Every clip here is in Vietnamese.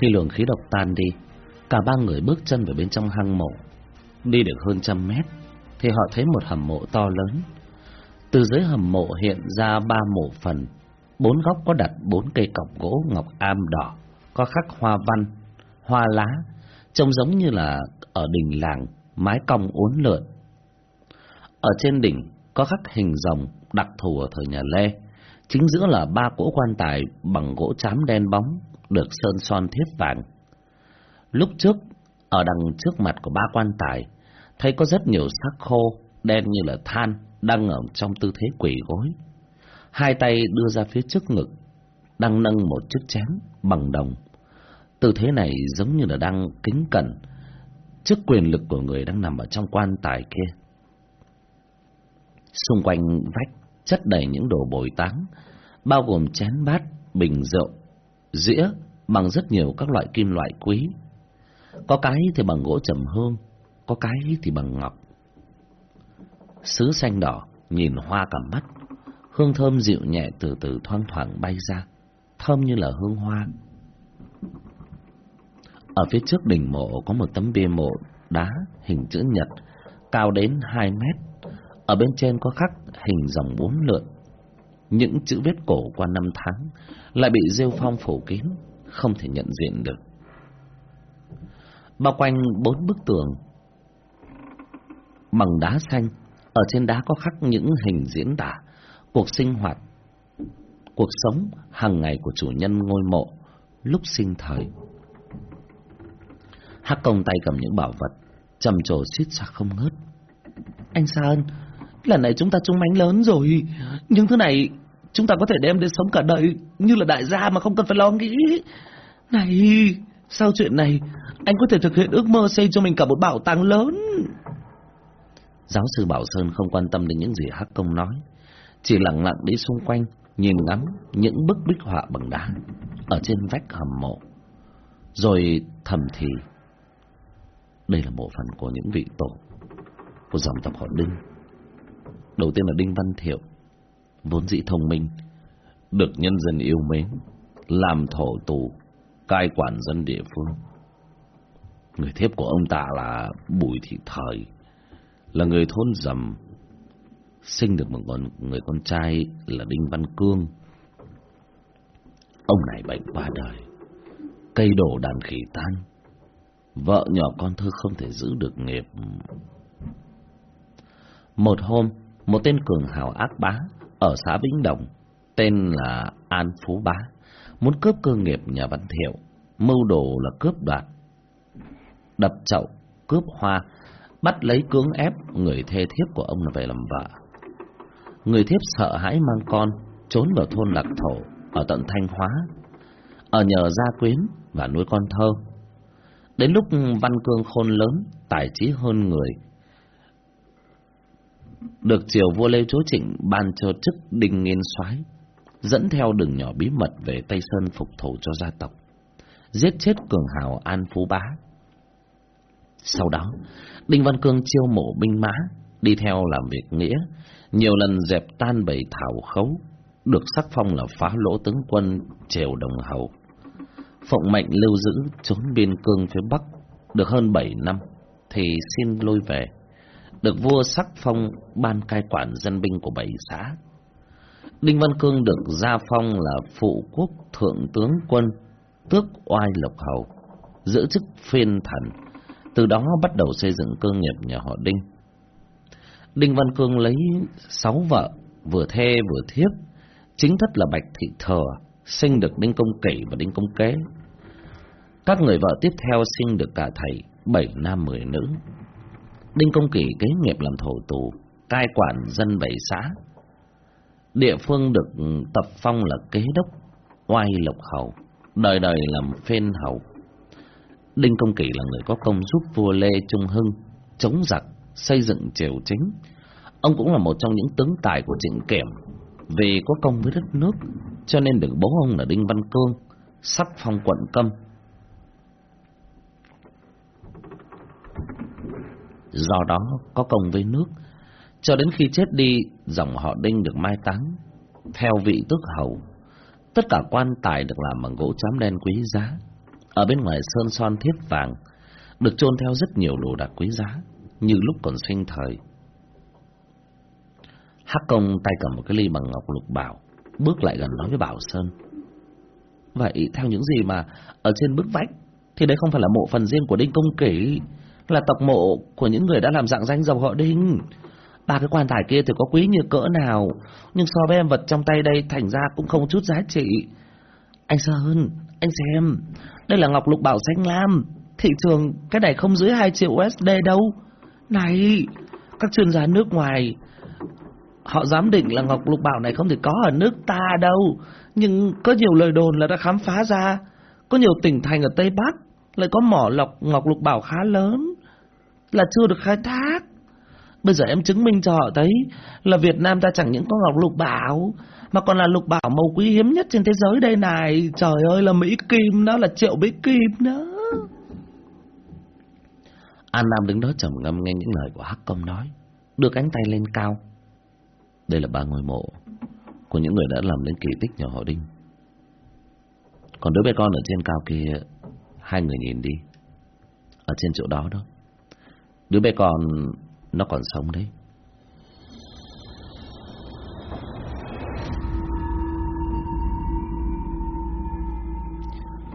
Khi luồng khí độc tan đi, cả ba người bước chân vào bên trong hang mộ. Đi được hơn trăm mét, thì họ thấy một hầm mộ to lớn. Từ dưới hầm mộ hiện ra ba mộ phần, bốn góc có đặt bốn cây cọc gỗ ngọc am đỏ, có khắc hoa văn, hoa lá, trông giống như là ở đỉnh làng, mái cong uốn lượn. Ở trên đỉnh có khắc hình rồng đặc thù ở thời nhà Lê. Chính giữa là ba cỗ quan tài bằng gỗ chám đen bóng, được sơn son thiết vàng. Lúc trước, ở đằng trước mặt của ba quan tài, thấy có rất nhiều xác khô, đen như là than, đang ở trong tư thế quỳ gối. Hai tay đưa ra phía trước ngực, đang nâng một chiếc chén bằng đồng. Tư thế này giống như là đang kính cẩn trước quyền lực của người đang nằm ở trong quan tài kia. Xung quanh vách chất đầy những đồ bồi táng, bao gồm chén bát, bình rượu, dĩa bằng rất nhiều các loại kim loại quý. Có cái thì bằng gỗ trầm hương, có cái thì bằng ngọc. Sứ xanh đỏ, nhìn hoa cả mắt, hương thơm dịu nhẹ từ từ thoang thoảng bay ra, thơm như là hương hoa. Ở phía trước đỉnh mộ có một tấm bia mộ đá hình chữ nhật, cao đến 2 mét. Ở bên trên có khắc hình dòng bốn lượn. Những chữ viết cổ qua năm tháng lại bị rêu phong phủ kín, không thể nhận diện được. Bao quanh bốn bức tường bằng đá xanh, ở trên đá có khắc những hình diễn tả cuộc sinh hoạt, cuộc sống hàng ngày của chủ nhân ngôi mộ lúc sinh thời. Hắc công tay cầm những bảo vật, trầm trồ suýt xoa không ngớt. Anh Sơn, lần này chúng ta trúng mánh lớn rồi, nhưng thứ này chúng ta có thể đem đến sống cả đời như là đại gia mà không cần phải lo nghĩ. Này, sau chuyện này, anh có thể thực hiện ước mơ xây cho mình cả một bảo tàng lớn. Giáo sư Bảo Sơn không quan tâm đến những gì Hắc Công nói, chỉ lặng lặng đi xung quanh, nhìn ngắm những bức bích họa bằng đá ở trên vách hầm mộ. Rồi thầm thì, đây là bộ phận của những vị tổ của dòng tộc họ Đinh. Đầu tiên là Đinh Văn Thiệu, vốn dĩ thông minh, được nhân dân yêu mến, làm thổ tù, cai quản dân địa phương. Người thiếp của ông ta là Bùi Thị Thời, là người thôn dầm, sinh được một con người con trai là Đinh Văn Cương. Ông này bệnh qua đời, cây đổ đàn khỉ tan, vợ nhỏ con thơ không thể giữ được nghiệp. Một hôm, một tên cường hào ác bá ở xã Vĩnh Đồng, tên là An Phú Bá, muốn cướp cơ nghiệp nhà Văn Thiệu, mưu đồ là cướp đoạt, đập chậu, cướp hoa, bắt lấy cưỡng ép người thê thiếp của ông là về làm vợ. Người thiếp sợ hãi mang con, trốn vào thôn Lạc Thổ ở tận Thanh Hóa, ở nhờ gia quyến và nuôi con thơ. Đến lúc Văn Cương khôn lớn, tài trí hơn người, được triều vua Lê Chúa Trịnh ban cho chức đình nghiên soái dẫn theo đường nhỏ bí mật về Tây Sơn phục thù cho gia tộc, giết chết cường hào An Phú Bá. Sau đó, Đinh Văn Cương chiêu mộ binh mã, đi theo làm việc nghĩa, nhiều lần dẹp tan bầy thảo khấu, được sắc phong là phá lỗ tướng quân triều đồng hầu. Phụng mệnh lưu giữ trốn biên cương phía Bắc, được hơn bảy năm, thì xin lui về được vua sắc phong ban cai quản dân binh của bảy xã. Đinh Văn Cương được gia phong là phụ quốc thượng tướng quân, tước oai lộc hầu, giữ chức phiên thần, từ đó bắt đầu xây dựng cơ nghiệp nhà họ Đinh. Đinh Văn Cương lấy sáu vợ, vừa thê vừa thiếp, chính thất là Bạch Thị Thừa, sinh được Đinh Công Kỷ và Đinh Công Kế. Các người vợ tiếp theo sinh được cả thầy, bảy nam mười nữ. Đinh Công Kỳ kế nghiệp làm thổ tù, cai quản dân bảy xã. Địa phương được tập phong là kế đốc, oai lộc hầu, đời đời làm phên hầu. Đinh Công Kỳ là người có công giúp vua Lê Trung Hưng chống giặc, xây dựng triều chính. Ông cũng là một trong những tướng tài của Trịnh Kiểm, vì có công với đất nước, cho nên được bố ông là Đinh Văn Cương, sắc phong quận Câm do đó có công với nước. Cho đến khi chết đi, dòng họ Đinh được mai táng theo vị tước hầu. Tất cả quan tài được làm bằng gỗ chám đen quý giá, Ở bên ngoài sơn son thiếp vàng, được chôn theo rất nhiều đồ đạc quý giá, như lúc còn sinh thời. Hắc công tay cầm một cái ly bằng ngọc lục bảo, bước lại gần nói với Bảo Sơn. Vậy theo những gì mà ở trên bức vách, thì đấy không phải là mộ phần riêng của Đinh Công Kỷ, là tộc mộ của những người đã làm dạng danh dòng họ Đinh. Ba cái quan tài kia thì có quý như cỡ nào, nhưng so với em vật trong tay đây thành ra cũng không chút giá trị. Anh Sơn, anh xem, đây là ngọc lục bảo xanh lam, thị trường cái này không dưới 2 triệu USD đâu. Này, các chuyên gia nước ngoài, họ dám định là ngọc lục bảo này không thể có ở nước ta đâu, nhưng có nhiều lời đồn là đã khám phá ra, có nhiều tỉnh thành ở Tây Bắc lại có mỏ lọc ngọc lục bảo khá lớn, là chưa được khai thác. Bây giờ em chứng minh cho họ thấy là Việt Nam ta chẳng những có ngọc lục bảo, mà còn là lục bảo màu quý hiếm nhất trên thế giới đây này. Trời ơi là Mỹ Kim đó, là triệu Mỹ Kim đó. An Nam đứng đó trầm ngâm nghe những lời của Hắc Công nói, đưa cánh tay lên cao. Đây là ba ngôi mộ của những người đã làm nên kỳ tích nhỏ họ Đinh. Còn đứa bé con ở trên cao kia, hai người nhìn đi. Ở trên chỗ đó đó. Đứa bé con nó còn sống đấy.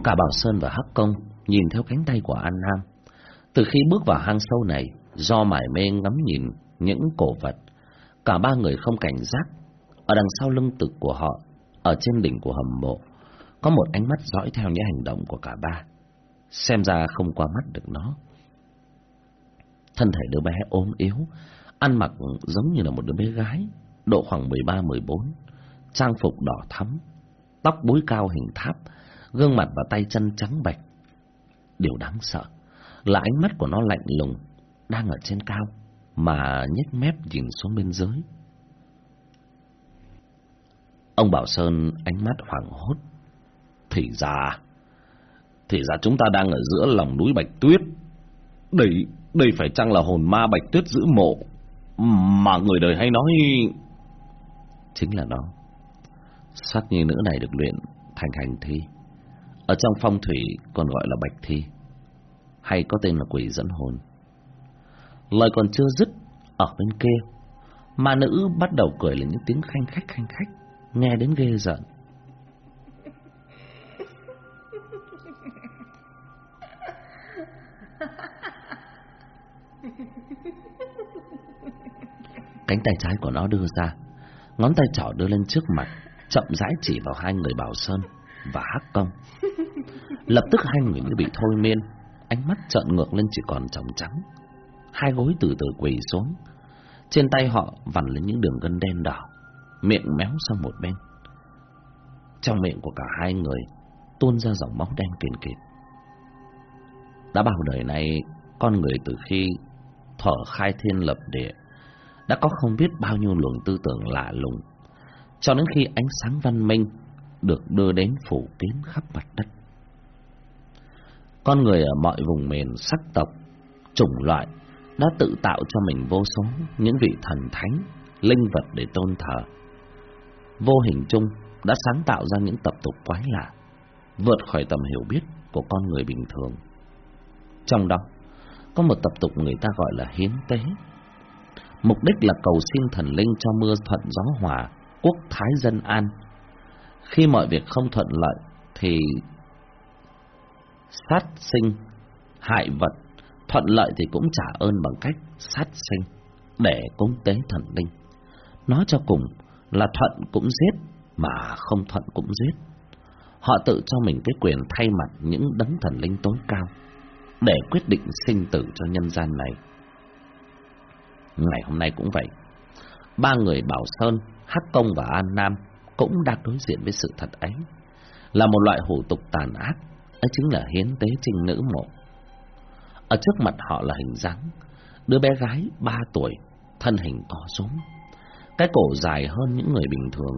Cả Bảo Sơn và Hắc Công nhìn theo cánh tay của An Nam. Từ khi bước vào hang sâu này, do mải mê ngắm nhìn những cổ vật, cả ba người không cảnh giác. Ở đằng sau lưng tực của họ, ở trên đỉnh của hầm mộ, có một ánh mắt dõi theo những hành động của cả ba. Xem ra không qua mắt được nó. Thân thể đứa bé ốm yếu, ăn mặc giống như là một đứa bé gái, độ khoảng 13-14, trang phục đỏ thắm, tóc búi cao hình tháp, gương mặt và tay chân trắng bệch. Điều đáng sợ là ánh mắt của nó lạnh lùng, đang ở trên cao, mà nhếch mép nhìn xuống bên dưới. Ông Bảo Sơn ánh mắt hoảng hốt. Thì ra, thì ra chúng ta đang ở giữa lòng núi Bạch Tuyết. Đây, đây phải chăng là hồn ma Bạch Tuyết giữ mộ, mà người đời hay nói... Chính là nó. Sắc như nữ này được luyện thành hành thi. Ở trong phong thủy còn gọi là bạch thi hay có tên là quỷ dẫn hồn. Lời còn chưa dứt, ở bên kia, mà nữ bắt đầu cười lên những tiếng khanh khách khanh khách, nghe đến ghê giận. Cánh tay trái của nó đưa ra, ngón tay trỏ đưa lên trước mặt, chậm rãi chỉ vào hai người Bảo Sơn và Hắc Công. Lập tức hai người như bị thôi miên, ánh mắt trợn ngược lên chỉ còn tròng trắng. Hai gối từ từ quỳ xuống. Trên tay họ vằn lên những đường gân đen đỏ, miệng méo sang một bên. Trong miệng của cả hai người tuôn ra dòng máu đen kền kịt. Đã bao đời này, con người từ khi thở khai thiên lập địa, đã có không biết bao nhiêu luồng tư tưởng lạ lùng, cho đến khi ánh sáng văn minh được đưa đến phủ kín khắp mặt đất. Con người ở mọi vùng miền sắc tộc, chủng loại đã tự tạo cho mình vô số những vị thần thánh, linh vật để tôn thờ. Vô hình chung đã sáng tạo ra những tập tục quái lạ, vượt khỏi tầm hiểu biết của con người bình thường. Trong đó, có một tập tục người ta gọi là hiến tế. Mục đích là cầu xin thần linh cho mưa thuận gió hòa, quốc thái dân an. Khi mọi việc không thuận lợi, thì sát sinh, hại vật, thuận lợi thì cũng trả ơn bằng cách sát sinh, để cúng tế thần linh. Nói cho cùng là thuận cũng giết, mà không thuận cũng giết. Họ tự cho mình cái quyền thay mặt những đấng thần linh tối cao, để quyết định sinh tử cho nhân gian này. Ngày hôm nay cũng vậy. Ba người Bảo Sơn, Hắc Công và An Nam cũng đang đối diện với sự thật ấy. Là một loại hủ tục tàn ác ấy chính là hiến tế trinh nữ mộ. Ở trước mặt họ là hình dáng, đứa bé gái ba tuổi, thân hình to rúm, cái cổ dài hơn những người bình thường.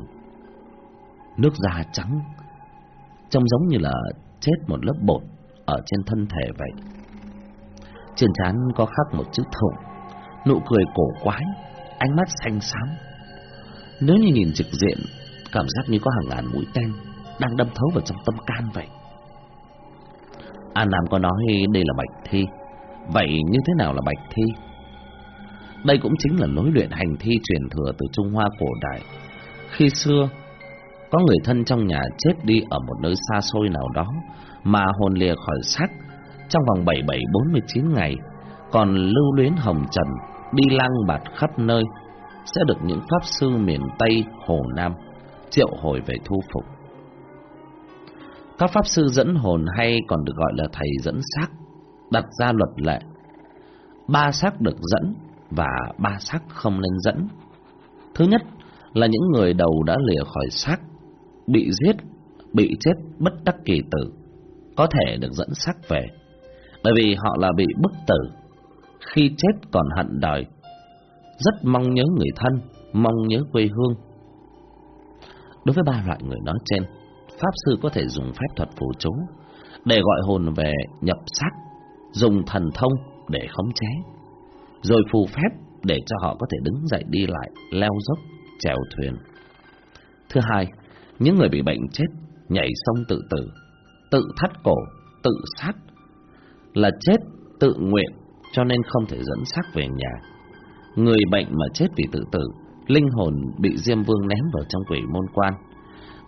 Nước da trắng, trông giống như là chết một lớp bột ở trên thân thể vậy. Trên trán có khắc một chữ thụng, nụ cười cổ quái, ánh mắt xanh xám. Nếu như nhìn trực diện, cảm giác như có hàng ngàn mũi tên đang đâm thấu vào trong tâm can vậy. An Nam có nói đây là bạch thi. Vậy như thế nào là bạch thi? Đây cũng chính là lối luyện hành thi truyền thừa từ Trung Hoa cổ đại. Khi xưa, có người thân trong nhà chết đi ở một nơi xa xôi nào đó mà hồn lìa khỏi xác trong vòng 7749 ngày, còn lưu luyến hồng trần đi lang bạt khắp nơi sẽ được những pháp sư miền Tây Hồ Nam triệu hồi về thu phục. Các pháp sư dẫn hồn hay còn được gọi là thầy dẫn xác, đặt ra luật lệ. Ba xác được dẫn và ba xác không nên dẫn. Thứ nhất là những người đầu đã lìa khỏi xác, bị giết, bị chết bất đắc kỳ tử, có thể được dẫn xác về. Bởi vì họ là bị bức tử, khi chết còn hận đời, rất mong nhớ người thân, mong nhớ quê hương. Đối với ba loại người nói trên, Pháp sư có thể dùng phép thuật phù chú để gọi hồn về nhập xác, dùng thần thông để khống chế, rồi phù phép để cho họ có thể đứng dậy đi lại, leo dốc, chèo thuyền. Thứ hai, những người bị bệnh chết, nhảy sông tự tử, tự thắt cổ, tự sát, là chết tự nguyện cho nên không thể dẫn xác về nhà. Người bệnh mà chết vì tự tử, linh hồn bị Diêm Vương ném vào trong quỷ môn quan.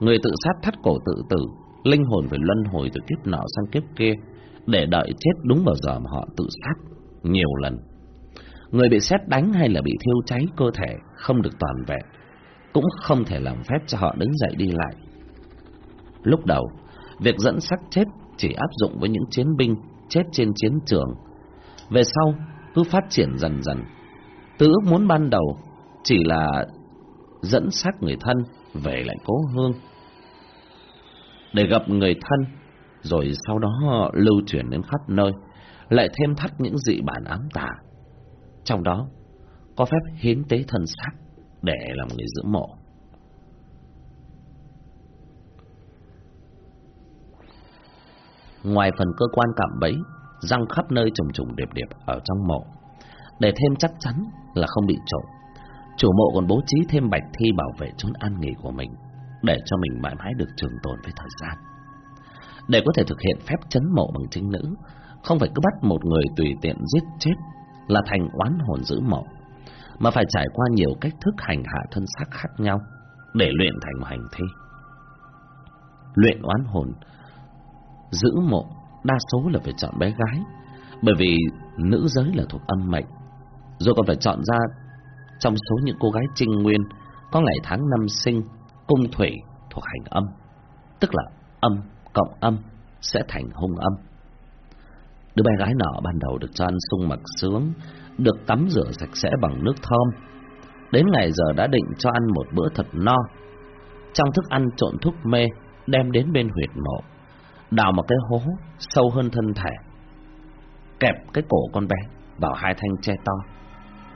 Người tự sát thắt cổ tự tử, linh hồn phải luân hồi từ kiếp nọ sang kiếp kia để đợi chết đúng vào giờ mà họ tự sát nhiều lần. Người bị xét đánh hay là bị thiêu cháy cơ thể không được toàn vẹn, cũng không thể làm phép cho họ đứng dậy đi lại. Lúc đầu, việc dẫn xác chết chỉ áp dụng với những chiến binh chết trên chiến trường. Về sau, cứ phát triển dần dần. Từ ước muốn ban đầu chỉ là dẫn xác người thân về lại cố hương để gặp người thân, rồi sau đó lưu truyền đến khắp nơi, lại thêm thắt những dị bản ám tà. Trong đó có phép hiến tế thân xác để làm người giữ mộ. Ngoài phần cơ quan cạm bẫy, răng khắp nơi trùng trùng điệp điệp ở trong mộ, để thêm chắc chắn là không bị trộm. Chủ mộ còn bố trí thêm bạch thi bảo vệ chốn an nghỉ của mình để cho mình mãi mãi được trường tồn với thời gian. Để có thể thực hiện phép chấn mộ bằng chính nữ, không phải cứ bắt một người tùy tiện giết chết là thành oán hồn giữ mộ, mà phải trải qua nhiều cách thức hành hạ thân xác khác nhau để luyện thành hành thi. Luyện oán hồn giữ mộ đa số là phải chọn bé gái, bởi vì nữ giới là thuộc âm mệnh, rồi còn phải chọn ra trong số những cô gái trinh nguyên có ngày tháng năm sinh cung thủy thuộc hành âm, tức là âm cộng âm sẽ thành hung âm. Đứa bé gái nọ ban đầu được cho ăn sung mặc sướng, được tắm rửa sạch sẽ bằng nước thơm. Đến ngày giờ đã định cho ăn một bữa thật no. Trong thức ăn trộn thuốc mê, đem đến bên huyệt mộ, đào một cái hố sâu hơn thân thể, kẹp cái cổ con bé vào hai thanh tre to,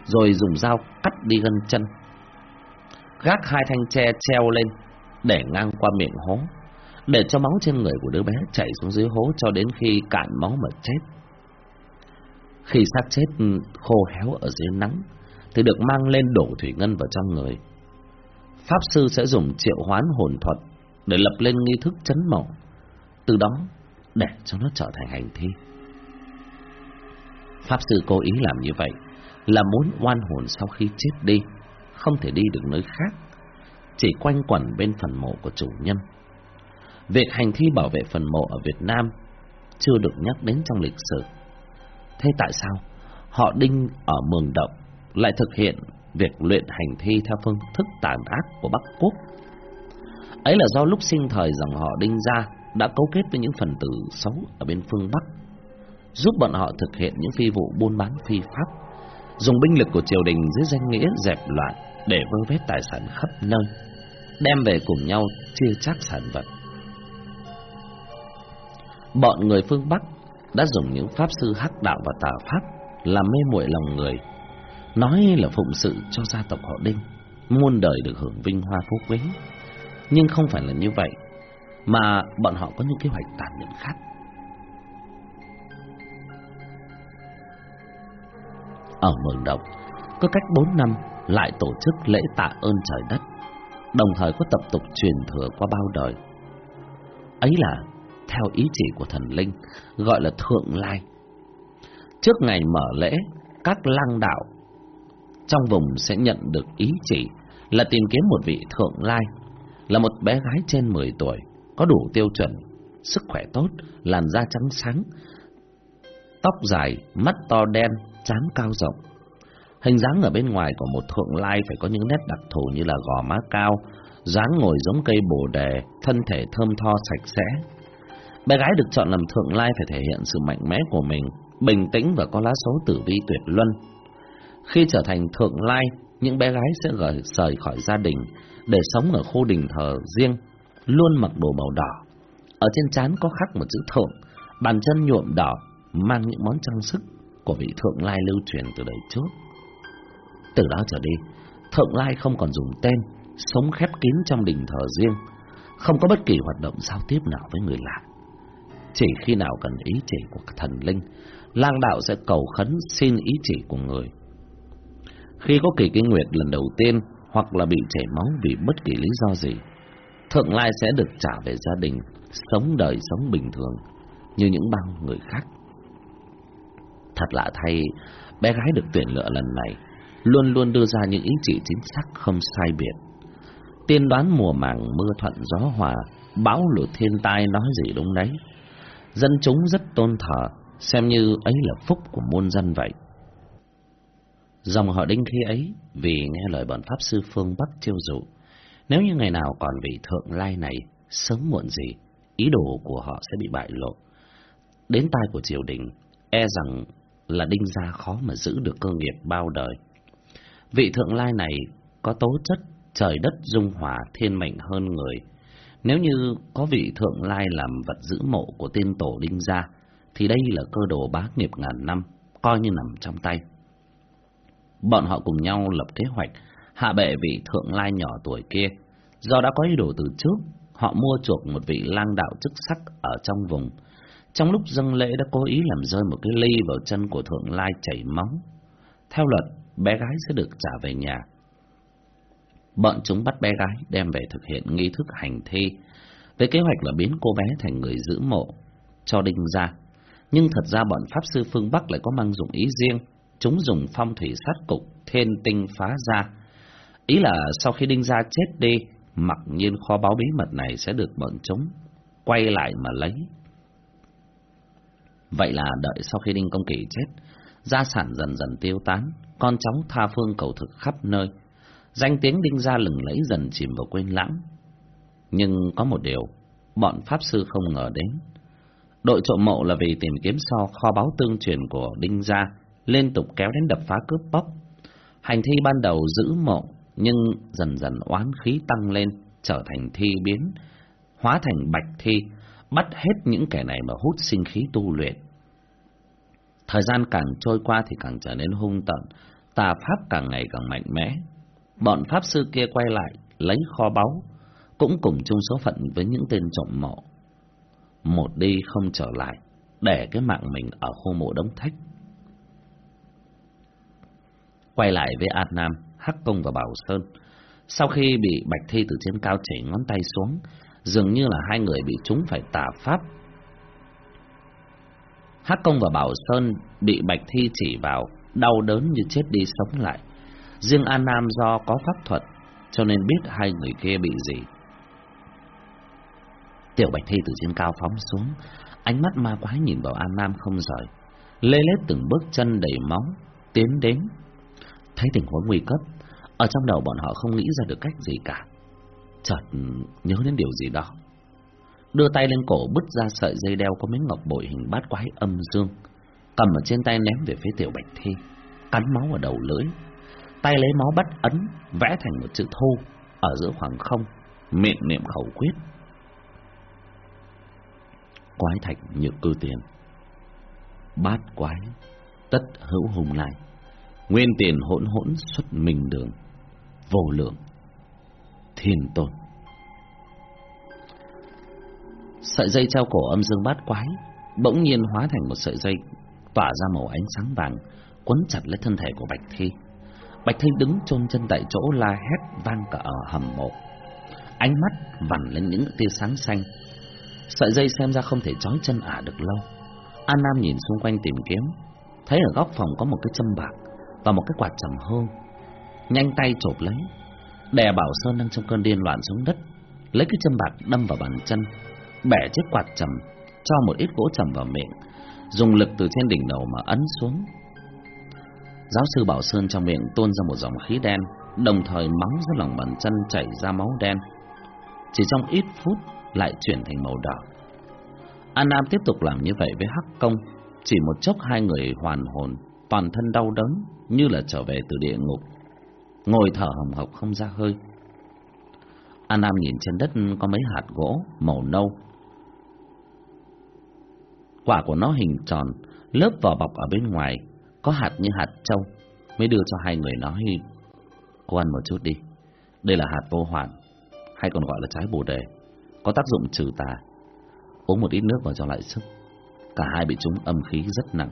rồi dùng dao cắt đi gân chân gác hai thanh tre treo lên để ngang qua miệng hố, để cho máu trên người của đứa bé chảy xuống dưới hố cho đến khi cạn máu mà chết. Khi xác chết khô héo ở dưới nắng, thì được mang lên đổ thủy ngân vào trong người. Pháp sư sẽ dùng triệu hoán hồn thuật để lập lên nghi thức chấn mộ, từ đó để cho nó trở thành hành thi. Pháp sư cố ý làm như vậy là muốn oan hồn sau khi chết đi không thể đi được nơi khác, chỉ quanh quẩn bên phần mộ của chủ nhân. Việc hành thi bảo vệ phần mộ ở Việt Nam chưa được nhắc đến trong lịch sử. Thế tại sao họ Đinh ở Mường Động lại thực hiện việc luyện hành thi theo phương thức tàn ác của Bắc Quốc? Ấy là do lúc sinh thời dòng họ Đinh ra đã cấu kết với những phần tử xấu ở bên phương Bắc, giúp bọn họ thực hiện những phi vụ buôn bán phi pháp, dùng binh lực của triều đình dưới danh nghĩa dẹp loạn để vơ vét tài sản khắp nơi, đem về cùng nhau chia chác sản vật. Bọn người phương Bắc đã dùng những pháp sư hắc đạo và tà pháp làm mê muội lòng người, nói là phụng sự cho gia tộc họ Đinh, muôn đời được hưởng vinh hoa phú quý. Nhưng không phải là như vậy, mà bọn họ có những kế hoạch tàn nhẫn khác. Ở Mường Động, có cách 4 năm lại tổ chức lễ tạ ơn trời đất, đồng thời có tập tục truyền thừa qua bao đời. Ấy là theo ý chỉ của thần linh, gọi là thượng lai. Trước ngày mở lễ, các lang đạo trong vùng sẽ nhận được ý chỉ là tìm kiếm một vị thượng lai, là một bé gái trên 10 tuổi, có đủ tiêu chuẩn, sức khỏe tốt, làn da trắng sáng, tóc dài, mắt to đen, trán cao rộng. Hình dáng ở bên ngoài của một thượng lai phải có những nét đặc thù như là gò má cao, dáng ngồi giống cây bồ đề, thân thể thơm tho sạch sẽ. Bé gái được chọn làm thượng lai phải thể hiện sự mạnh mẽ của mình, bình tĩnh và có lá số tử vi tuyệt luân. Khi trở thành thượng lai, những bé gái sẽ rời, rời khỏi gia đình để sống ở khu đình thờ riêng, luôn mặc đồ màu đỏ. Ở trên trán có khắc một chữ thượng, bàn chân nhuộm đỏ, mang những món trang sức của vị thượng lai lưu truyền từ đời trước. Từ đó trở đi, thượng lai không còn dùng tên, sống khép kín trong đình thờ riêng, không có bất kỳ hoạt động giao tiếp nào với người lạ. Chỉ khi nào cần ý chỉ của thần linh, lang đạo sẽ cầu khấn xin ý chỉ của người. Khi có kỳ kinh nguyệt lần đầu tiên hoặc là bị chảy máu vì bất kỳ lý do gì, thượng lai sẽ được trả về gia đình, sống đời sống bình thường như những bao người khác. Thật lạ thay, bé gái được tuyển lựa lần này luôn luôn đưa ra những ý chỉ chính xác không sai biệt. Tiên đoán mùa màng mưa thuận gió hòa, bão lụt thiên tai nói gì đúng đấy. Dân chúng rất tôn thờ, xem như ấy là phúc của muôn dân vậy. Dòng họ đinh khi ấy vì nghe lời bọn Pháp Sư Phương Bắc chiêu dụ, nếu như ngày nào còn vị thượng lai này, sớm muộn gì, ý đồ của họ sẽ bị bại lộ. Đến tai của triều đình, e rằng là đinh gia khó mà giữ được cơ nghiệp bao đời. Vị thượng lai này có tố chất trời đất dung hòa thiên mệnh hơn người. Nếu như có vị thượng lai làm vật giữ mộ của tiên tổ đinh gia, thì đây là cơ đồ bá nghiệp ngàn năm, coi như nằm trong tay. Bọn họ cùng nhau lập kế hoạch hạ bệ vị thượng lai nhỏ tuổi kia. Do đã có ý đồ từ trước, họ mua chuộc một vị lang đạo chức sắc ở trong vùng. Trong lúc dâng lễ đã cố ý làm rơi một cái ly vào chân của thượng lai chảy máu. Theo luật, bé gái sẽ được trả về nhà. Bọn chúng bắt bé gái đem về thực hiện nghi thức hành thi, với kế hoạch là biến cô bé thành người giữ mộ cho đinh ra. Nhưng thật ra bọn Pháp Sư phương Bắc lại có mang dụng ý riêng, chúng dùng phong thủy sát cục thiên tinh phá ra. Ý là sau khi đinh gia chết đi, mặc nhiên kho báu bí mật này sẽ được bọn chúng quay lại mà lấy. Vậy là đợi sau khi đinh công kỳ chết, gia sản dần dần tiêu tán, con cháu tha phương cầu thực khắp nơi. Danh tiếng đinh gia lừng lẫy dần chìm vào quên lãng. Nhưng có một điều, bọn Pháp Sư không ngờ đến. Đội trộm mộ là vì tìm kiếm so kho báu tương truyền của đinh gia, liên tục kéo đến đập phá cướp bóc. Hành thi ban đầu giữ mộ, nhưng dần dần oán khí tăng lên, trở thành thi biến, hóa thành bạch thi, bắt hết những kẻ này mà hút sinh khí tu luyện. Thời gian càng trôi qua thì càng trở nên hung tợn, tà pháp càng ngày càng mạnh mẽ. Bọn pháp sư kia quay lại, lấy kho báu, cũng cùng chung số phận với những tên trộm mộ. Một đi không trở lại, để cái mạng mình ở khu mộ đống thách. Quay lại với An Nam, Hắc Công và Bảo Sơn. Sau khi bị Bạch Thi từ trên cao chảy ngón tay xuống, dường như là hai người bị chúng phải tà pháp. Hắc Công và Bảo Sơn bị Bạch Thi chỉ vào, đau đớn như chết đi sống lại. Riêng An Nam do có pháp thuật, cho nên biết hai người kia bị gì. Tiểu Bạch Thi từ trên cao phóng xuống, ánh mắt ma quái nhìn vào An Nam không rời. Lê lết từng bước chân đầy máu, tiến đến. Thấy tình huống nguy cấp, ở trong đầu bọn họ không nghĩ ra được cách gì cả. Chợt ừ, nhớ đến điều gì đó. Đưa tay lên cổ bứt ra sợi dây đeo có miếng ngọc bội hình bát quái âm dương. Cầm ở trên tay ném về phía tiểu bạch thi. Cắn máu ở đầu lưỡi. Tay lấy máu bắt ấn, vẽ thành một chữ thô ở giữa khoảng không. Miệng niệm khẩu quyết. Quái thạch nhược cư tiền. Bát quái, tất hữu hùng lại. Nguyên tiền hỗn hỗn xuất mình đường vô lượng, thiên tôn. Sợi dây treo cổ âm dương bát quái bỗng nhiên hóa thành một sợi dây, tỏa ra màu ánh sáng vàng, quấn chặt lấy thân thể của bạch thi. Bạch thi đứng chôn chân tại chỗ la hét vang cả ở hầm mộ. Ánh mắt vằn lên những tia sáng xanh. Sợi dây xem ra không thể trói chân ả được lâu. An Nam nhìn xung quanh tìm kiếm, Thấy ở góc phòng có một cái châm bạc Và một cái quạt trầm hương. Nhanh tay chộp lấy. Đè Bảo Sơn đang trong cơn điên loạn xuống đất, Lấy cái châm bạc đâm vào bàn chân, Bẻ chiếc quạt trầm Cho một ít gỗ trầm vào miệng, Dùng lực từ trên đỉnh đầu mà ấn xuống. Giáo sư Bảo Sơn trong miệng tuôn ra một dòng khí đen, Đồng thời máu dưới lòng bàn chân chảy ra máu đen. Chỉ trong ít phút lại chuyển thành màu đỏ. An Nam tiếp tục làm như vậy với Hắc Công, Chỉ một chốc hai người hoàn hồn, Toàn thân đau đớn Như là trở về từ địa ngục. Ngồi thở hồng hộc không ra hơi. An Nam nhìn trên đất có mấy hạt gỗ màu nâu. Quả của nó hình tròn Lớp vỏ bọc ở bên ngoài Có hạt như hạt trâu Mới đưa cho hai người nói Cô ăn một chút đi. Đây là hạt vô hoàn, Hay còn gọi là trái bồ đề Có tác dụng trừ tà. Uống một ít nước vào cho lại sức. Cả hai bị trúng âm khí rất nặng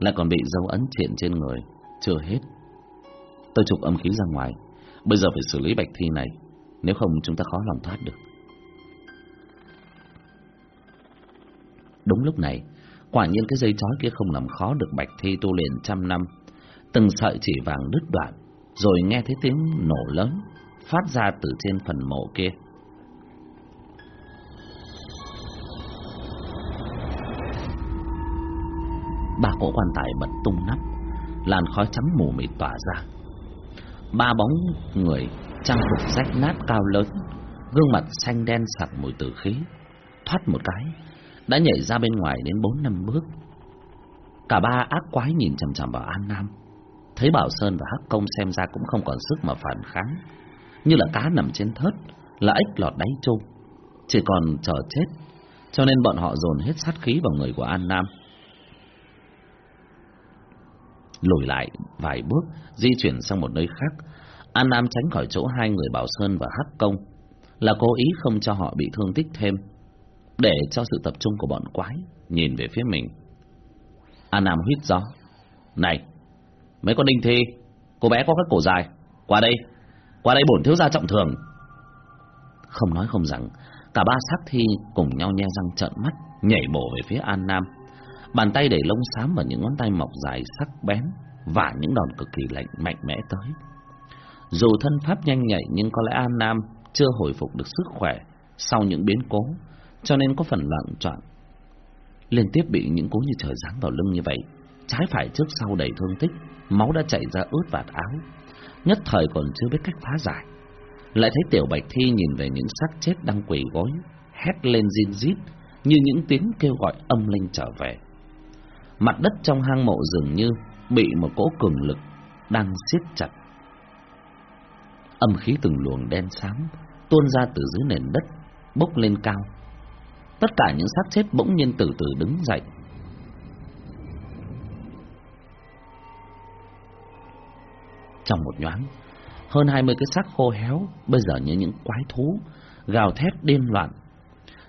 Lại còn bị dấu ấn triện trên người Chưa hết. Tôi chụp âm khí ra ngoài. Bây giờ phải xử lý bạch thi này, Nếu không chúng ta khó lòng thoát được. Đúng lúc này, Quả nhiên cái dây chói kia không làm khó được bạch thi tu luyện trăm năm. Từng sợi chỉ vàng đứt đoạn, Rồi nghe thấy tiếng nổ lớn Phát ra từ trên phần mộ kia. Ba cỗ quan tài bật tung nắp, làn khói trắng mù mịt tỏa ra ba bóng người trang phục rách nát cao lớn, gương mặt xanh đen sặc mùi tử khí, thoát một cái, đã nhảy ra bên ngoài đến bốn năm bước. Cả ba ác quái nhìn chằm chằm vào an nam. Thấy bảo sơn và hắc công xem ra cũng không còn sức mà phản kháng, như là cá nằm trên thớt, là ếch lọt đáy trâu chỉ còn chờ chết, cho nên bọn họ dồn hết sát khí vào người của an nam lùi lại vài bước, di chuyển sang một nơi khác. An Nam tránh khỏi chỗ hai người Bảo Sơn và Hắc Công, là cố ý không cho họ bị thương tích thêm, để cho sự tập trung của bọn quái nhìn về phía mình. An Nam huyết gió. Này, mấy con đinh thi, cô bé có cái cổ dài, qua đây, qua đây bổn thiếu gia trọng thường. Không nói không rằng, cả ba xác thi cùng nhau nhe răng trợn mắt, nhảy bổ về phía An Nam. Bàn tay để lông xám và những ngón tay mọc dài sắc bén và những đòn cực kỳ lạnh mạnh mẽ tới. Dù thân pháp nhanh nhạy nhưng có lẽ An Nam chưa hồi phục được sức khỏe sau những biến cố, cho nên có phần loạn trọn. Liên tiếp bị những cú như trời giáng vào lưng như vậy, trái phải trước sau đầy thương tích, máu đã chảy ra ướt vạt áo, nhất thời còn chưa biết cách phá giải. Lại thấy Tiểu Bạch Thi nhìn về những xác chết đang quỳ gối, hét lên zin rít như những tiếng kêu gọi âm linh trở về. Mặt đất trong hang mộ dường như bị một cỗ cường lực đang siết chặt. Âm khí từng luồng đen xám tuôn ra từ dưới nền đất, bốc lên cao. Tất cả những xác chết bỗng nhiên từ từ đứng dậy. Trong một nhoáng, hơn hai mươi cái xác khô héo bây giờ như những quái thú gào thét điên loạn.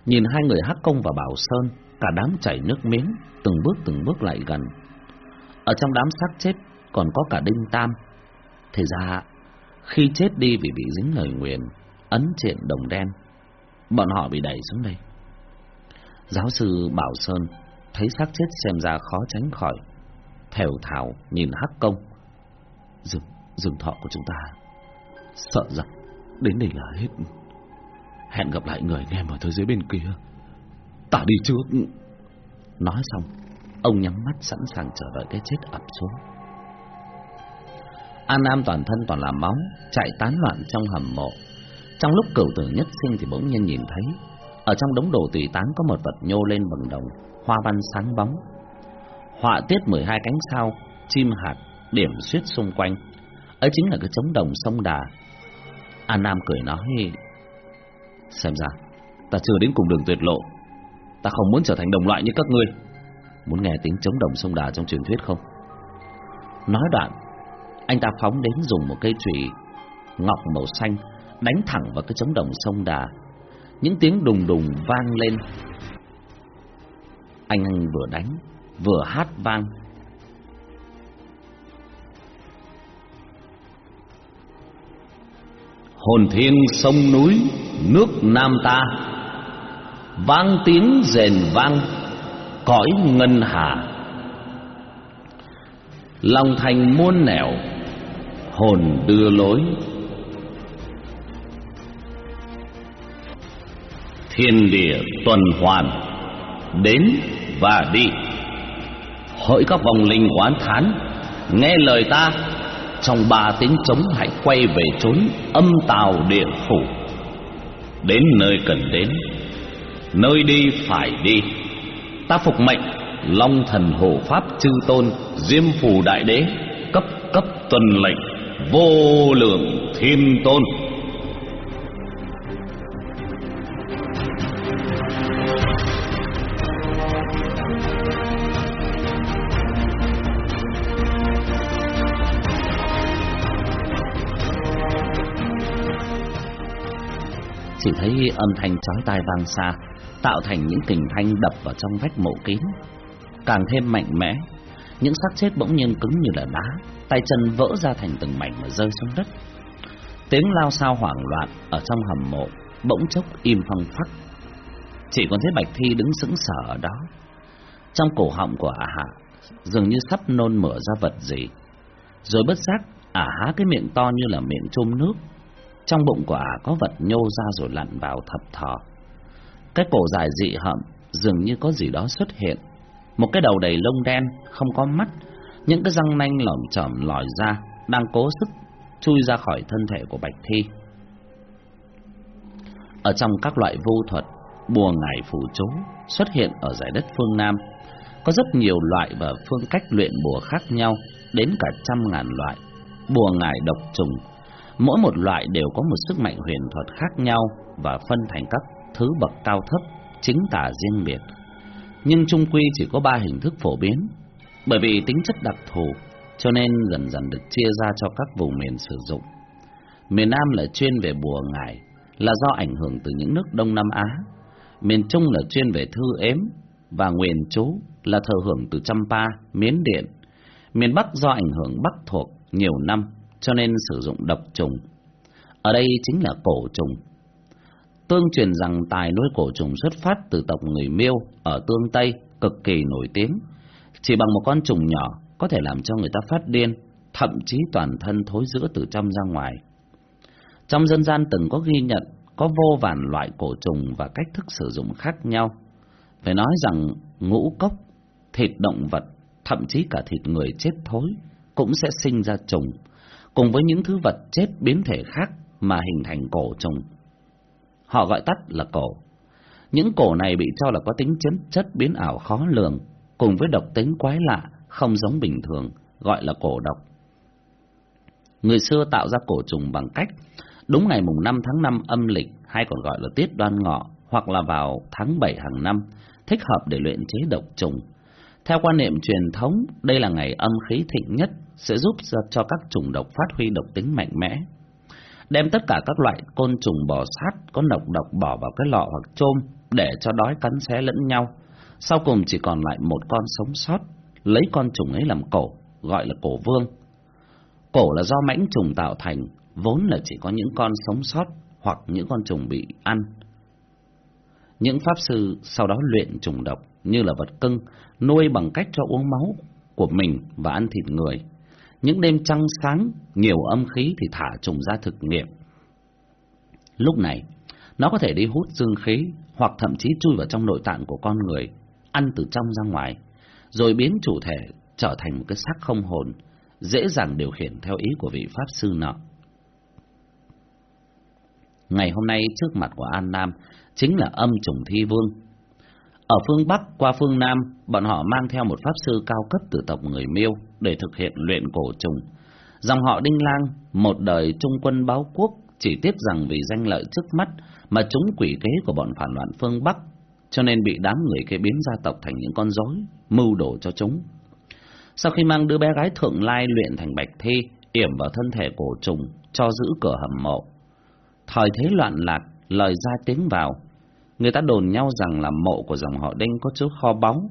Nhìn hai người Hắc Công và Bảo Sơn cả đám chảy nước miếng, từng bước từng bước lại gần. Ở trong đám xác chết còn có cả Đinh Tam. Thì ra, khi chết đi vì bị dính lời nguyền, ấn triện đồng đen, bọn họ bị đẩy xuống đây. Giáo sư Bảo Sơn thấy xác chết xem ra khó tránh khỏi, thều thào nhìn Hắc Công. Dừng, dừng thọ của chúng ta, sợ rằng đến đây là hết. Hẹn gặp lại người anh em ở thế giới bên kia. Ta đi trước. Nói xong, Ông nhắm mắt sẵn sàng chờ đợi cái chết ập xuống. An Nam toàn thân toàn là máu, Chạy tán loạn trong hầm mộ. Trong lúc cửu tử nhất sinh thì bỗng nhiên nhìn thấy, Ở trong đống đồ tùy tán có một vật nhô lên bằng đồng, Hoa văn sáng bóng. Họa tiết 12 cánh sao, Chim hạt, Điểm xuyết xung quanh. Ấy chính là cái trống đồng sông đà. An Nam cười nói, Xem ra, Ta chưa đến cùng đường tuyệt lộ. Ta không muốn trở thành đồng loại như các ngươi. Muốn nghe tiếng chống đồng sông đà trong truyền thuyết không? Nói đoạn, Anh ta phóng đến dùng một cây chùy Ngọc màu xanh Đánh thẳng vào cái chống đồng sông đà. Những tiếng đùng đùng vang lên. Anh vừa đánh, Vừa hát vang. Hồn thiên sông núi, Nước Nam ta vang tiếng rền vang, cõi ngân hà. Lòng thành muôn nẻo, hồn đưa lối. Thiên địa tuần hoàn, đến và đi. Hỡi các vòng linh oán thán, nghe lời ta, trong ba tiếng trống hãy quay về trốn âm tào địa phủ. Đến nơi cần đến nơi đi phải đi. Ta phục mệnh, long thần hộ pháp chư tôn, diêm phù đại đế, cấp cấp tuần lệnh, vô lượng thiên tôn. Chỉ thấy âm thanh chói tai vang xa tạo thành những kình thanh đập vào trong vách mộ kín. Càng thêm mạnh mẽ, những xác chết bỗng nhiên cứng như là đá, tay chân vỡ ra thành từng mảnh mà rơi xuống đất. Tiếng lao sao hoảng loạn ở trong hầm mộ bỗng chốc im phăng phắc. Chỉ còn thấy bạch thi đứng sững sờ ở đó. Trong cổ họng của ả hạ, dường như sắp nôn mửa ra vật gì. Rồi bất giác, ả há cái miệng to như là miệng chôm nước. Trong bụng của ả có vật nhô ra rồi lặn vào thập thò cái cổ dài dị hợm dường như có gì đó xuất hiện. Một cái đầu đầy lông đen, không có mắt. Những cái răng nanh lởm chởm lòi ra, đang cố sức chui ra khỏi thân thể của bạch thi. Ở trong các loại vô thuật, bùa ngải phù chú xuất hiện ở giải đất phương nam. Có rất nhiều loại và phương cách luyện bùa khác nhau, đến cả trăm ngàn loại. Bùa ngải độc trùng, mỗi một loại đều có một sức mạnh huyền thuật khác nhau và phân thành các thứ bậc cao thấp chính tả riêng biệt. Nhưng trung quy chỉ có ba hình thức phổ biến. Bởi vì tính chất đặc thù cho nên dần dần được chia ra cho các vùng miền sử dụng. Miền Nam là chuyên về bùa ngải là do ảnh hưởng từ những nước Đông Nam Á. Miền Trung là chuyên về thư ếm và nguyền chú là thờ hưởng từ Champa, Miến Điện. Miền Bắc do ảnh hưởng Bắc thuộc nhiều năm cho nên sử dụng độc trùng. Ở đây chính là cổ trùng. Tương truyền rằng tài nuôi cổ trùng xuất phát từ tộc người Miêu ở Tương Tây cực kỳ nổi tiếng. Chỉ bằng một con trùng nhỏ có thể làm cho người ta phát điên, thậm chí toàn thân thối rữa từ trong ra ngoài. Trong dân gian từng có ghi nhận có vô vàn loại cổ trùng và cách thức sử dụng khác nhau. Phải nói rằng ngũ cốc, thịt động vật, thậm chí cả thịt người chết thối cũng sẽ sinh ra trùng, cùng với những thứ vật chết biến thể khác mà hình thành cổ trùng họ gọi tắt là cổ. Những cổ này bị cho là có tính chất chất biến ảo khó lường, cùng với độc tính quái lạ, không giống bình thường, gọi là cổ độc. Người xưa tạo ra cổ trùng bằng cách đúng ngày mùng 5 tháng 5 âm lịch hay còn gọi là tiết đoan ngọ hoặc là vào tháng 7 hàng năm, thích hợp để luyện chế độc trùng. Theo quan niệm truyền thống, đây là ngày âm khí thịnh nhất, sẽ giúp cho các trùng độc phát huy độc tính mạnh mẽ đem tất cả các loại côn trùng bò sát có nọc độc bỏ vào cái lọ hoặc chôm để cho đói cắn xé lẫn nhau. Sau cùng chỉ còn lại một con sống sót, lấy con trùng ấy làm cổ, gọi là cổ vương. Cổ là do mãnh trùng tạo thành, vốn là chỉ có những con sống sót hoặc những con trùng bị ăn. Những pháp sư sau đó luyện trùng độc như là vật cưng, nuôi bằng cách cho uống máu của mình và ăn thịt người những đêm trăng sáng, nhiều âm khí thì thả trùng ra thực nghiệm. Lúc này, nó có thể đi hút dương khí hoặc thậm chí chui vào trong nội tạng của con người, ăn từ trong ra ngoài, rồi biến chủ thể trở thành một cái xác không hồn, dễ dàng điều khiển theo ý của vị pháp sư nọ. Ngày hôm nay trước mặt của An Nam chính là âm trùng thi vương. Ở phương Bắc qua phương Nam, bọn họ mang theo một pháp sư cao cấp từ tộc người Miêu để thực hiện luyện cổ trùng. Dòng họ Đinh Lang, một đời trung quân báo quốc, chỉ tiếc rằng vì danh lợi trước mắt mà chúng quỷ kế của bọn phản loạn phương Bắc, cho nên bị đám người kia biến gia tộc thành những con rối, mưu đổ cho chúng. Sau khi mang đứa bé gái thượng lai luyện thành bạch thi, yểm vào thân thể cổ trùng, cho giữ cửa hầm mộ. Thời thế loạn lạc, lời ra tiếng vào, người ta đồn nhau rằng là mộ của dòng họ Đinh có chứa kho báu.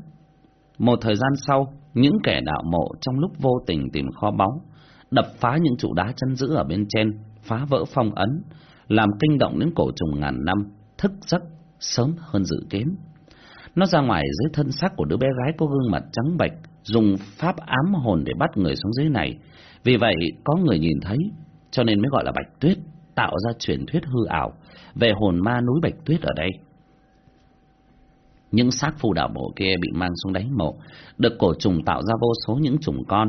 Một thời gian sau, những kẻ đạo mộ trong lúc vô tình tìm kho báu, đập phá những trụ đá chân giữ ở bên trên, phá vỡ phong ấn, làm kinh động đến cổ trùng ngàn năm, thức giấc sớm hơn dự kiến. Nó ra ngoài dưới thân xác của đứa bé gái có gương mặt trắng bệch, dùng pháp ám hồn để bắt người xuống dưới này. Vì vậy, có người nhìn thấy, cho nên mới gọi là Bạch Tuyết, tạo ra truyền thuyết hư ảo về hồn ma núi Bạch Tuyết ở đây. Những xác phù đạo mộ kia bị mang xuống đáy mộ, được cổ trùng tạo ra vô số những trùng con.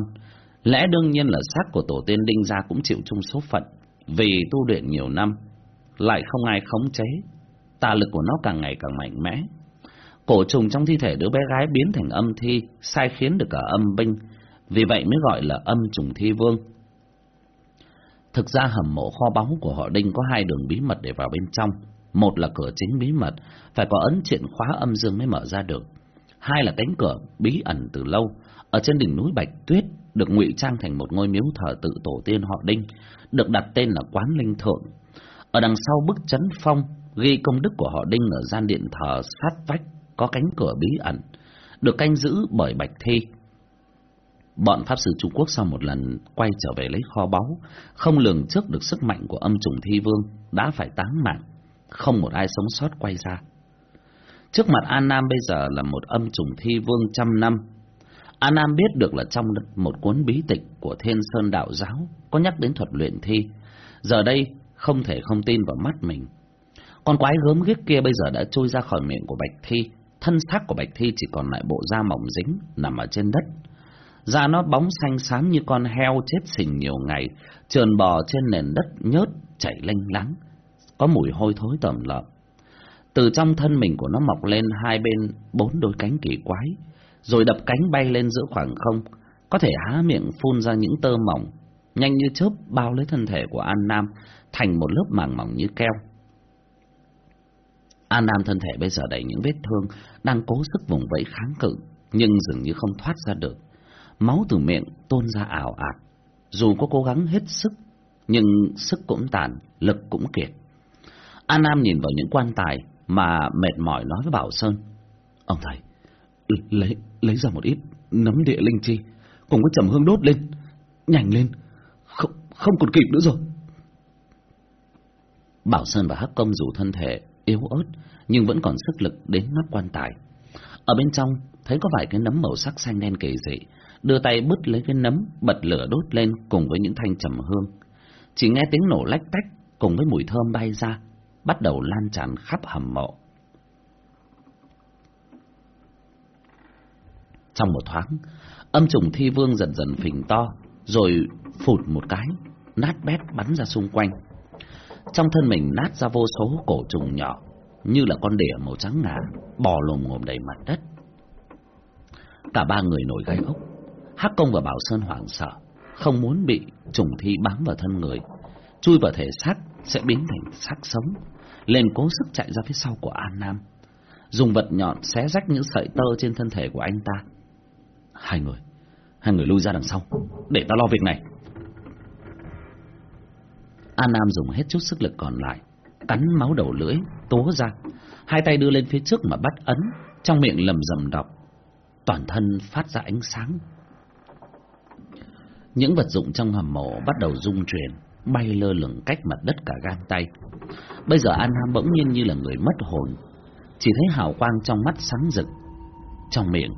Lẽ đương nhiên là xác của tổ tiên đinh gia cũng chịu chung số phận, vì tu luyện nhiều năm, lại không ai khống chế, tà lực của nó càng ngày càng mạnh mẽ. Cổ trùng trong thi thể đứa bé gái biến thành âm thi, sai khiến được cả âm binh, vì vậy mới gọi là âm trùng thi vương. Thực ra hầm mộ kho báu của họ Đinh có hai đường bí mật để vào bên trong. Một là cửa chính bí mật, phải có ấn triện khóa âm dương mới mở ra được. Hai là cánh cửa bí ẩn từ lâu, ở trên đỉnh núi Bạch Tuyết, được ngụy trang thành một ngôi miếu thờ tự tổ tiên họ Đinh, được đặt tên là Quán Linh Thượng. Ở đằng sau bức chấn phong, ghi công đức của họ Đinh ở gian điện thờ sát vách, có cánh cửa bí ẩn, được canh giữ bởi Bạch Thi. Bọn Pháp Sư Trung Quốc sau một lần quay trở về lấy kho báu, không lường trước được sức mạnh của âm trùng thi vương, đã phải táng mạng, không một ai sống sót quay ra. Trước mặt An Nam bây giờ là một âm trùng thi vương trăm năm. An Nam biết được là trong một cuốn bí tịch của Thiên Sơn Đạo Giáo có nhắc đến thuật luyện thi. Giờ đây không thể không tin vào mắt mình. Con quái gớm ghiếc kia bây giờ đã trôi ra khỏi miệng của Bạch Thi, thân xác của Bạch Thi chỉ còn lại bộ da mỏng dính nằm ở trên đất. Da nó bóng xanh xám như con heo chết xình nhiều ngày, trườn bò trên nền đất nhớt chảy lênh láng, có mùi hôi thối tẩm lợm. Từ trong thân mình của nó mọc lên hai bên bốn đôi cánh kỳ quái, rồi đập cánh bay lên giữa khoảng không, có thể há miệng phun ra những tơ mỏng, nhanh như chớp bao lấy thân thể của An Nam thành một lớp màng mỏng như keo. An Nam thân thể bây giờ đầy những vết thương, đang cố sức vùng vẫy kháng cự, nhưng dường như không thoát ra được. Máu từ miệng tôn ra ảo ạt. Dù có cố gắng hết sức, nhưng sức cũng tàn, lực cũng kiệt. An Nam nhìn vào những quan tài mà mệt mỏi nói với Bảo Sơn. Ông thầy, lấy lấy ra một ít nấm địa linh chi, cùng với trầm hương đốt lên, nhanh lên, không, không còn kịp nữa rồi. Bảo Sơn và Hắc Công dù thân thể yếu ớt nhưng vẫn còn sức lực đến nắp quan tài. Ở bên trong thấy có vài cái nấm màu sắc xanh đen kỳ dị, đưa tay bứt lấy cái nấm, bật lửa đốt lên cùng với những thanh trầm hương. Chỉ nghe tiếng nổ lách tách cùng với mùi thơm bay ra, bắt đầu lan tràn khắp hầm mộ. Trong một thoáng, âm trùng thi vương dần dần phình to, rồi phụt một cái, nát bét bắn ra xung quanh. Trong thân mình nát ra vô số cổ trùng nhỏ, như là con đỉa màu trắng ngà, bò lồm ngồm đầy mặt đất. Cả ba người nổi gai ốc, Hắc Công và Bảo Sơn hoảng sợ, không muốn bị trùng thi bám vào thân người, chui vào thể xác sẽ biến thành xác sống, lên cố sức chạy ra phía sau của An Nam, dùng vật nhọn xé rách những sợi tơ trên thân thể của anh ta. Hai người, hai người lui ra đằng sau, để ta lo việc này. An Nam dùng hết chút sức lực còn lại, cắn máu đầu lưỡi, tố ra, hai tay đưa lên phía trước mà bắt ấn, trong miệng lầm rầm đọc, toàn thân phát ra ánh sáng. Những vật dụng trong hầm mộ bắt đầu rung chuyển, bay lơ lửng cách mặt đất cả gang tay. Bây giờ An Nam bỗng nhiên như là người mất hồn, chỉ thấy hào quang trong mắt sáng rực, trong miệng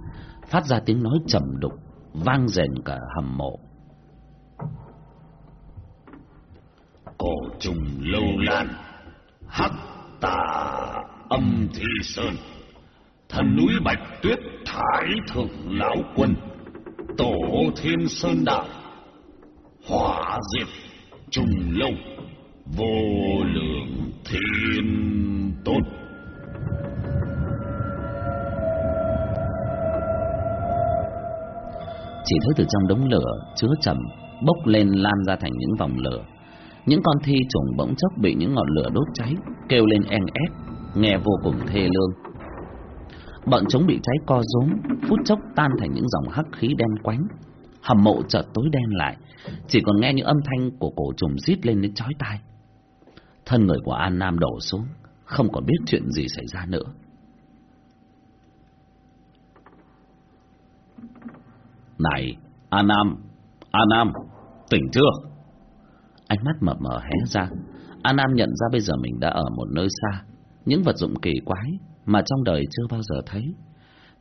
phát ra tiếng nói trầm đục, vang rền cả hầm mộ. cổ trùng lâu lan hắc tà âm thi sơn thần núi bạch tuyết thái thượng lão quân tổ thiên sơn đạo hỏa diệt trùng lâu vô lượng thiên tốt chỉ thấy từ trong đống lửa chứa chậm bốc lên lan ra thành những vòng lửa những con thi trùng bỗng chốc bị những ngọn lửa đốt cháy, kêu lên en ép, nghe vô cùng thê lương. Bọn chúng bị cháy co rúm, phút chốc tan thành những dòng hắc khí đen quánh. Hầm mộ chợt tối đen lại, chỉ còn nghe những âm thanh của cổ trùng rít lên đến chói tai. Thân người của An Nam đổ xuống, không còn biết chuyện gì xảy ra nữa. Này, An Nam, An Nam, tỉnh chưa? Ánh mắt mờ mờ hé ra An Nam nhận ra bây giờ mình đã ở một nơi xa những vật dụng kỳ quái mà trong đời chưa bao giờ thấy.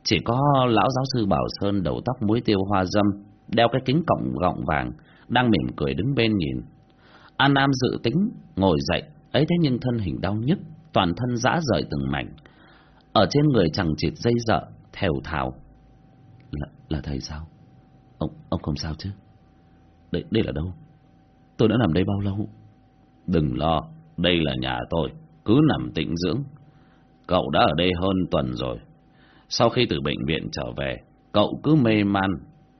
Chỉ có lão giáo sư Bảo Sơn đầu tóc muối tiêu hoa dâm, đeo cái kính cọng gọng vàng, đang mỉm cười đứng bên nhìn. An Nam dự tính, ngồi dậy, ấy thế nhưng thân hình đau nhức, toàn thân rã rời từng mảnh. Ở trên người chẳng chịt dây dợ, thèo thào. Là, là thầy sao? Ông, ông không sao chứ? Đây, đây là đâu? Tôi đã nằm đây bao lâu? Đừng lo, đây là nhà tôi, cứ nằm tĩnh dưỡng. Cậu đã ở đây hơn tuần rồi. Sau khi từ bệnh viện trở về, cậu cứ mê man,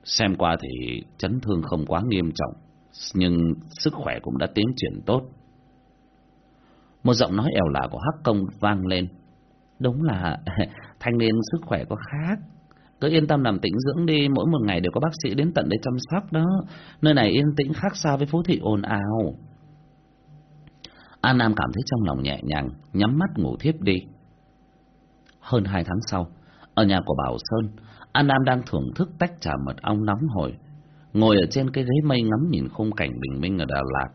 xem qua thì chấn thương không quá nghiêm trọng, nhưng sức khỏe cũng đã tiến triển tốt. Một giọng nói ẻo lả của Hắc Công vang lên. Đúng là thanh niên sức khỏe có khác. Cứ yên tâm nằm tĩnh dưỡng đi, mỗi một ngày đều có bác sĩ đến tận đây chăm sóc đó. Nơi này yên tĩnh khác xa với phố thị ồn ào. An Nam cảm thấy trong lòng nhẹ nhàng, nhắm mắt ngủ thiếp đi. Hơn hai tháng sau, ở nhà của Bảo Sơn, An Nam đang thưởng thức tách trà mật ong nóng hổi, ngồi ở trên cái ghế mây ngắm nhìn khung cảnh bình minh ở Đà Lạt.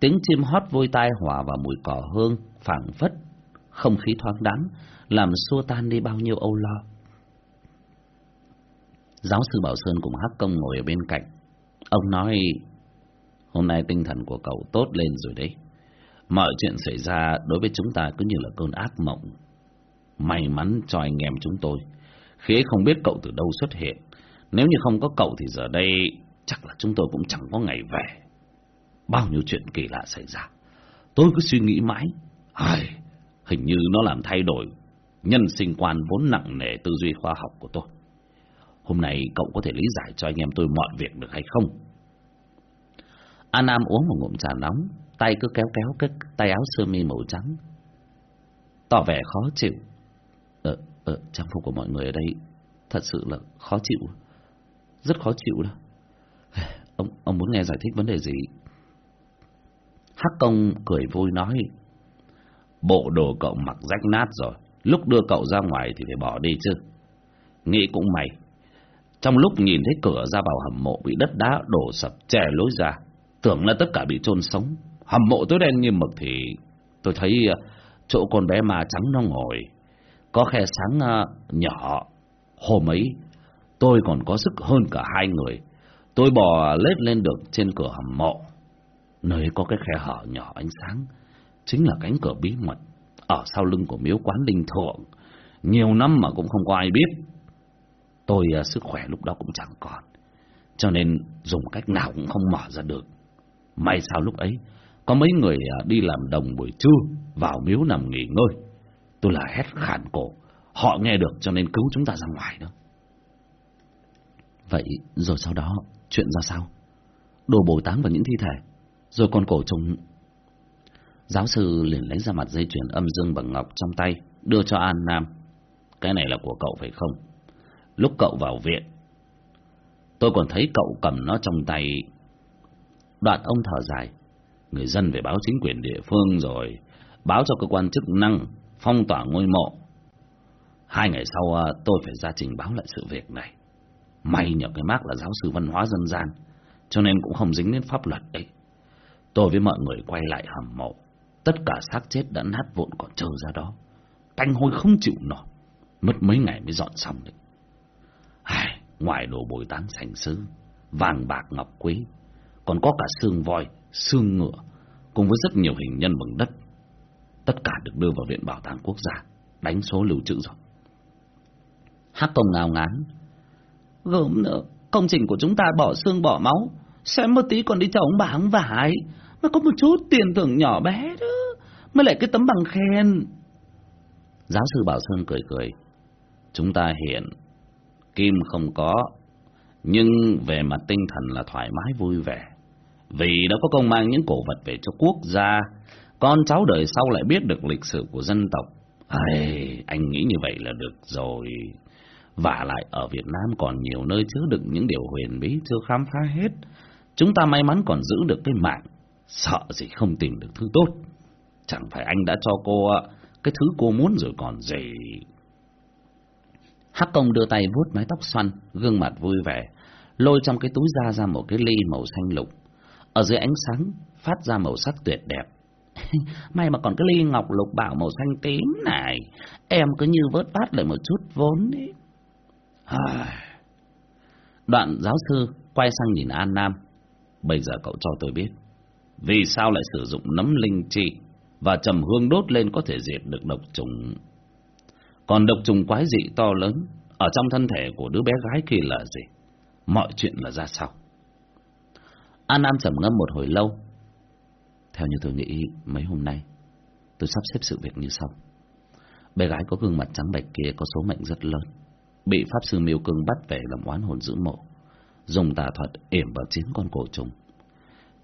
Tiếng chim hót vui tai hòa vào mùi cỏ hương, phảng phất, không khí thoáng đãng, làm xua tan đi bao nhiêu âu lo. Giáo sư Bảo Sơn cùng Hắc Công ngồi ở bên cạnh. Ông nói, hôm nay tinh thần của cậu tốt lên rồi đấy. Mọi chuyện xảy ra đối với chúng ta cứ như là cơn ác mộng. May mắn cho anh em chúng tôi. Khi ấy không biết cậu từ đâu xuất hiện. Nếu như không có cậu thì giờ đây chắc là chúng tôi cũng chẳng có ngày về. Bao nhiêu chuyện kỳ lạ xảy ra. Tôi cứ suy nghĩ mãi. Ai, hình như nó làm thay đổi nhân sinh quan vốn nặng nề tư duy khoa học của tôi. Hôm nay cậu có thể lý giải cho anh em tôi mọi việc được hay không? An Nam uống một ngụm trà nóng, tay cứ kéo kéo cái tay áo sơ mi màu trắng. Tỏ vẻ khó chịu. Ờ, trang phục của mọi người ở đây thật sự là khó chịu. Rất khó chịu đó. Ông, ông muốn nghe giải thích vấn đề gì? Hắc công cười vui nói. Bộ đồ cậu mặc rách nát rồi. Lúc đưa cậu ra ngoài thì phải bỏ đi chứ. Nghĩ cũng mày. Trong lúc nhìn thấy cửa ra vào hầm mộ bị đất đá đổ sập che lối ra, tưởng là tất cả bị chôn sống. Hầm mộ tối đen như mực thì tôi thấy ờ, chỗ con bé mà trắng nó ngồi, có khe sáng à, nhỏ. Hôm ấy, tôi còn có sức hơn cả hai người. Tôi bò lết lên được trên cửa hầm mộ. Nơi có cái khe hở nhỏ ánh sáng, chính là cánh cửa bí mật ở sau lưng của miếu quán linh thượng. Nhiều năm mà cũng không có ai biết. Tôi uh, sức khỏe lúc đó cũng chẳng còn. Cho nên dùng cách nào cũng không mở ra được. May sao lúc ấy, có mấy người uh, đi làm đồng buổi trưa, vào miếu nằm nghỉ ngơi. Tôi là hét khản cổ. Họ nghe được cho nên cứu chúng ta ra ngoài đó. Vậy rồi sau đó, chuyện ra sao? Đồ bồi táng vào những thi thể, rồi con cổ trùng Giáo sư liền lấy ra mặt dây chuyền âm dương bằng ngọc trong tay, đưa cho An Nam. Cái này là của cậu phải không? Lúc cậu vào viện, tôi còn thấy cậu cầm nó trong tay. Đoạn ông thở dài, người dân phải báo chính quyền địa phương rồi, báo cho cơ quan chức năng, phong tỏa ngôi mộ. Hai ngày sau à, tôi phải ra trình báo lại sự việc này. May nhờ cái mác là giáo sư văn hóa dân gian, cho nên cũng không dính đến pháp luật đấy. Tôi với mọi người quay lại hầm mộ Tất cả xác chết đã nát vụn còn trơ ra đó. Tanh hôi không chịu nổi. Mất mấy ngày mới dọn xong đấy. Ai, ngoài đồ bồi táng sành sứ, vàng bạc ngọc quý, còn có cả xương voi, xương ngựa, cùng với rất nhiều hình nhân bằng đất. Tất cả được đưa vào Viện Bảo tàng Quốc gia, đánh số lưu trữ rồi. Hắc công ngào ngán. Gớm nữa, công trình của chúng ta bỏ xương bỏ máu, xem một tí còn đi cho ông bà ông vải, mà có một chút tiền thưởng nhỏ bé đó mới lại cái tấm bằng khen. Giáo sư Bảo Sơn cười cười. Chúng ta hiện, kim không có, nhưng về mặt tinh thần là thoải mái vui vẻ. Vì đã có công mang những cổ vật về cho quốc gia, con cháu đời sau lại biết được lịch sử của dân tộc. Ai, anh nghĩ như vậy là được rồi. Và lại ở Việt Nam còn nhiều nơi chứa đựng những điều huyền bí chưa khám phá hết. Chúng ta may mắn còn giữ được cái mạng, sợ gì không tìm được thứ tốt. Chẳng phải anh đã cho cô à, cái thứ cô muốn rồi còn gì. Hắc công đưa tay vuốt mái tóc xoăn, gương mặt vui vẻ, lôi trong cái túi da ra một cái ly màu xanh lục. Ở dưới ánh sáng, phát ra màu sắc tuyệt đẹp. may mà còn cái ly ngọc lục bảo màu xanh tím này. Em cứ như vớt vát lại một chút vốn đi. Đoạn giáo sư quay sang nhìn An Nam. Bây giờ cậu cho tôi biết, vì sao lại sử dụng nấm linh trị và trầm hương đốt lên có thể diệt được độc trùng. Còn độc trùng quái dị to lớn ở trong thân thể của đứa bé gái kia là gì? Mọi chuyện là ra sao? An Nam trầm ngâm một hồi lâu. Theo như tôi nghĩ mấy hôm nay, tôi sắp xếp sự việc như sau. Bé gái có gương mặt trắng bệch kia có số mệnh rất lớn, bị Pháp Sư Miêu Cương bắt về làm oán hồn giữ mộ, dùng tà thuật yểm vào chín con cổ trùng.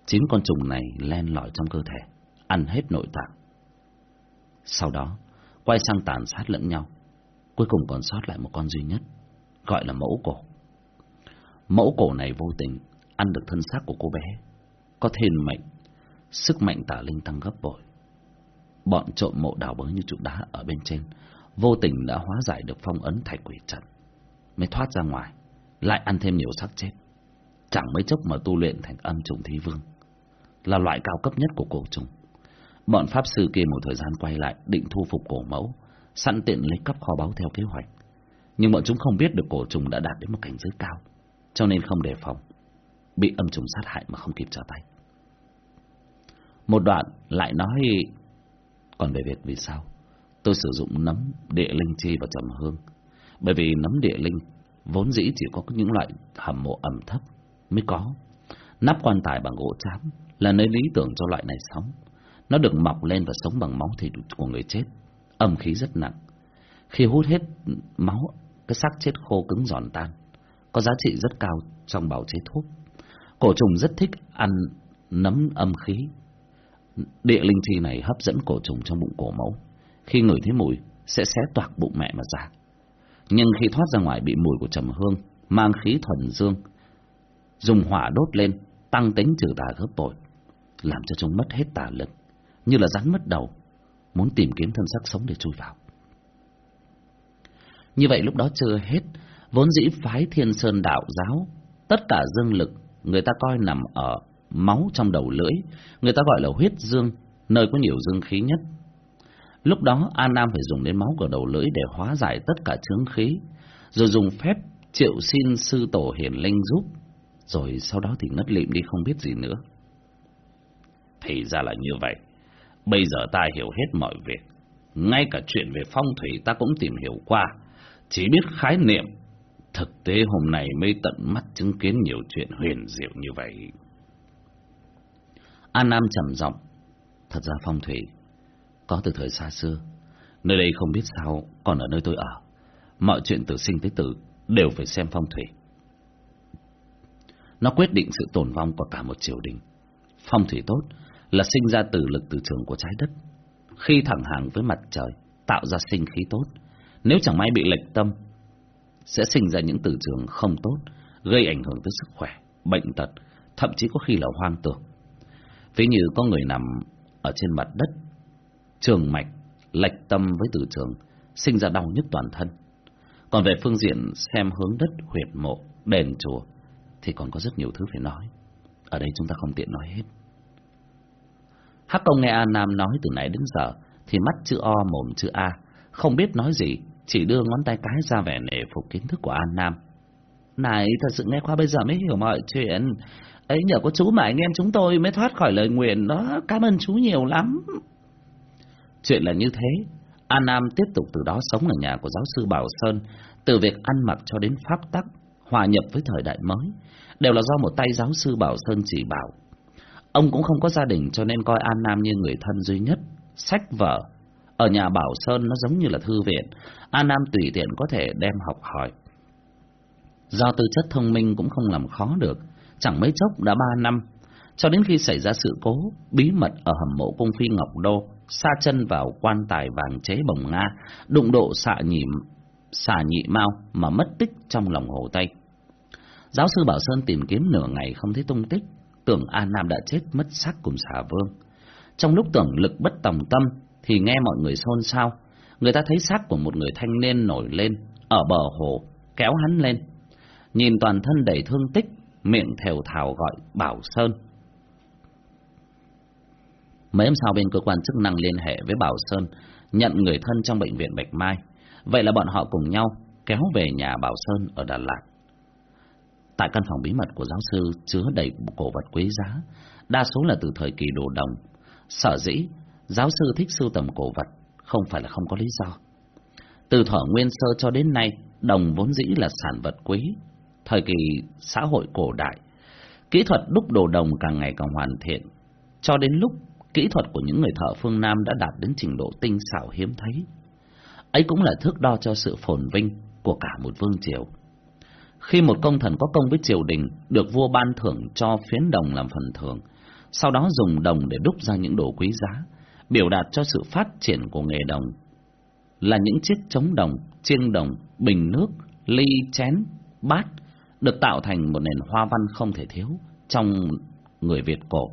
Chín con trùng này len lỏi trong cơ thể, ăn hết nội tạng. Sau đó, quay sang tàn sát lẫn nhau. Cuối cùng còn sót lại một con duy nhất, gọi là mẫu cổ. Mẫu cổ này vô tình ăn được thân xác của cô bé, có thêm mệnh, sức mạnh tả linh tăng gấp bội. Bọn trộm mộ đào bới như trụ đá ở bên trên, vô tình đã hóa giải được phong ấn thạch quỷ trận, mới thoát ra ngoài, lại ăn thêm nhiều xác chết. Chẳng mấy chốc mà tu luyện thành âm trùng thi vương, là loại cao cấp nhất của cổ trùng. Bọn pháp sư kia một thời gian quay lại định thu phục cổ mẫu, sẵn tiện lấy cắp kho báu theo kế hoạch. Nhưng bọn chúng không biết được cổ trùng đã đạt đến một cảnh giới cao, cho nên không đề phòng, bị âm trùng sát hại mà không kịp trở tay. Một đoạn lại nói còn về việc vì sao tôi sử dụng nấm địa linh chi và trầm hương, bởi vì nấm địa linh vốn dĩ chỉ có những loại hầm mộ ẩm thấp mới có. Nắp quan tài bằng gỗ chám là nơi lý tưởng cho loại này sống. Nó được mọc lên và sống bằng máu thịt của người chết, âm khí rất nặng. Khi hút hết máu, cái xác chết khô cứng giòn tan, có giá trị rất cao trong bào chế thuốc. Cổ trùng rất thích ăn nấm âm khí. Địa linh chi này hấp dẫn cổ trùng trong bụng cổ mẫu. Khi ngửi thấy mùi, sẽ xé toạc bụng mẹ mà ra. Nhưng khi thoát ra ngoài bị mùi của trầm hương, mang khí thuần dương, dùng hỏa đốt lên, tăng tính trừ tà gấp bội, làm cho chúng mất hết tà lực, như là rắn mất đầu, muốn tìm kiếm thân xác sống để chui vào. Như vậy lúc đó chưa hết, vốn dĩ phái thiên sơn đạo giáo, tất cả dương lực người ta coi nằm ở máu trong đầu lưỡi, người ta gọi là huyết dương, nơi có nhiều dương khí nhất. Lúc đó An Nam phải dùng đến máu của đầu lưỡi để hóa giải tất cả chướng khí, rồi dùng phép triệu xin sư tổ hiển linh giúp, rồi sau đó thì ngất lịm đi không biết gì nữa. Thì ra là như vậy. Bây giờ ta hiểu hết mọi việc. Ngay cả chuyện về phong thủy ta cũng tìm hiểu qua. Chỉ biết khái niệm. Thực tế hôm nay mới tận mắt chứng kiến nhiều chuyện huyền diệu như vậy. An Nam trầm giọng. Thật ra phong thủy có từ thời xa xưa. Nơi đây không biết sao còn ở nơi tôi ở. Mọi chuyện từ sinh tới tử đều phải xem phong thủy. Nó quyết định sự tồn vong của cả một triều đình. Phong thủy tốt là sinh ra từ lực từ trường của trái đất. Khi thẳng hàng với mặt trời, tạo ra sinh khí tốt. Nếu chẳng may bị lệch tâm, sẽ sinh ra những từ trường không tốt, gây ảnh hưởng tới sức khỏe, bệnh tật, thậm chí có khi là hoang tưởng. Ví như có người nằm ở trên mặt đất, trường mạch, lệch tâm với từ trường, sinh ra đau nhức toàn thân. Còn về phương diện xem hướng đất, huyệt mộ, đền chùa, thì còn có rất nhiều thứ phải nói. Ở đây chúng ta không tiện nói hết. Hắc công nghe A Nam nói từ nãy đến giờ, thì mắt chữ O mồm chữ A, không biết nói gì, chỉ đưa ngón tay cái ra vẻ nể phục kiến thức của An Nam. Này, thật sự nghe qua bây giờ mới hiểu mọi chuyện. Ấy nhờ có chú mà anh em chúng tôi mới thoát khỏi lời nguyện đó. Cảm ơn chú nhiều lắm. Chuyện là như thế. An Nam tiếp tục từ đó sống ở nhà của giáo sư Bảo Sơn, từ việc ăn mặc cho đến pháp tắc, hòa nhập với thời đại mới, đều là do một tay giáo sư Bảo Sơn chỉ bảo. Ông cũng không có gia đình cho nên coi An Nam như người thân duy nhất, sách vở. Ở nhà Bảo Sơn nó giống như là thư viện, An Nam tùy tiện có thể đem học hỏi. Do tư chất thông minh cũng không làm khó được, chẳng mấy chốc đã ba năm, cho đến khi xảy ra sự cố, bí mật ở hầm mộ cung phi Ngọc Đô, xa chân vào quan tài vàng chế bồng Nga, đụng độ xạ nhị, xạ nhị mau mà mất tích trong lòng hồ Tây. Giáo sư Bảo Sơn tìm kiếm nửa ngày không thấy tung tích, tưởng An Nam đã chết mất xác cùng xà vương. Trong lúc tưởng lực bất tòng tâm, thì nghe mọi người xôn xao. Người ta thấy xác của một người thanh niên nổi lên, ở bờ hồ, kéo hắn lên. Nhìn toàn thân đầy thương tích, miệng thều thào gọi Bảo Sơn. Mấy hôm sau bên cơ quan chức năng liên hệ với Bảo Sơn, nhận người thân trong bệnh viện Bạch Mai. Vậy là bọn họ cùng nhau kéo về nhà Bảo Sơn ở Đà Lạt. Tại căn phòng bí mật của giáo sư chứa đầy cổ vật quý giá, đa số là từ thời kỳ đồ đồng. Sở dĩ, giáo sư thích sưu tầm cổ vật, không phải là không có lý do. Từ thở nguyên sơ cho đến nay, đồng vốn dĩ là sản vật quý. Thời kỳ xã hội cổ đại, kỹ thuật đúc đồ đồng càng ngày càng hoàn thiện. Cho đến lúc kỹ thuật của những người thợ phương Nam đã đạt đến trình độ tinh xảo hiếm thấy. Ấy cũng là thước đo cho sự phồn vinh của cả một vương triều. Khi một công thần có công với triều đình, được vua ban thưởng cho phiến đồng làm phần thưởng, sau đó dùng đồng để đúc ra những đồ quý giá, biểu đạt cho sự phát triển của nghề đồng. Là những chiếc trống đồng, chiêng đồng, bình nước, ly, chén, bát, được tạo thành một nền hoa văn không thể thiếu trong người Việt cổ.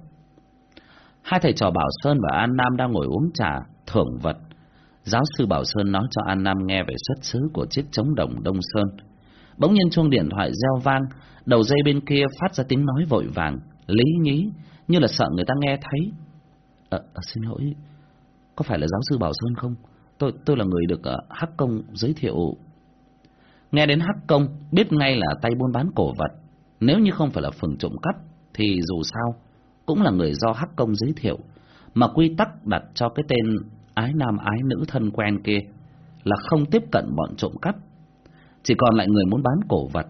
Hai thầy trò Bảo Sơn và An Nam đang ngồi uống trà, thưởng vật. Giáo sư Bảo Sơn nói cho An Nam nghe về xuất xứ của chiếc trống đồng Đông Sơn. Bỗng nhiên chuông điện thoại reo vang, đầu dây bên kia phát ra tiếng nói vội vàng, lý nhí, như là sợ người ta nghe thấy. À, à, xin lỗi, có phải là giáo sư Bảo Sơn không? Tôi tôi là người được uh, Hắc Công giới thiệu. Nghe đến Hắc Công, biết ngay là tay buôn bán cổ vật. Nếu như không phải là phường trộm cắp, thì dù sao, cũng là người do Hắc Công giới thiệu. Mà quy tắc đặt cho cái tên ái nam ái nữ thân quen kia là không tiếp cận bọn trộm cắp. Chỉ còn lại người muốn bán cổ vật.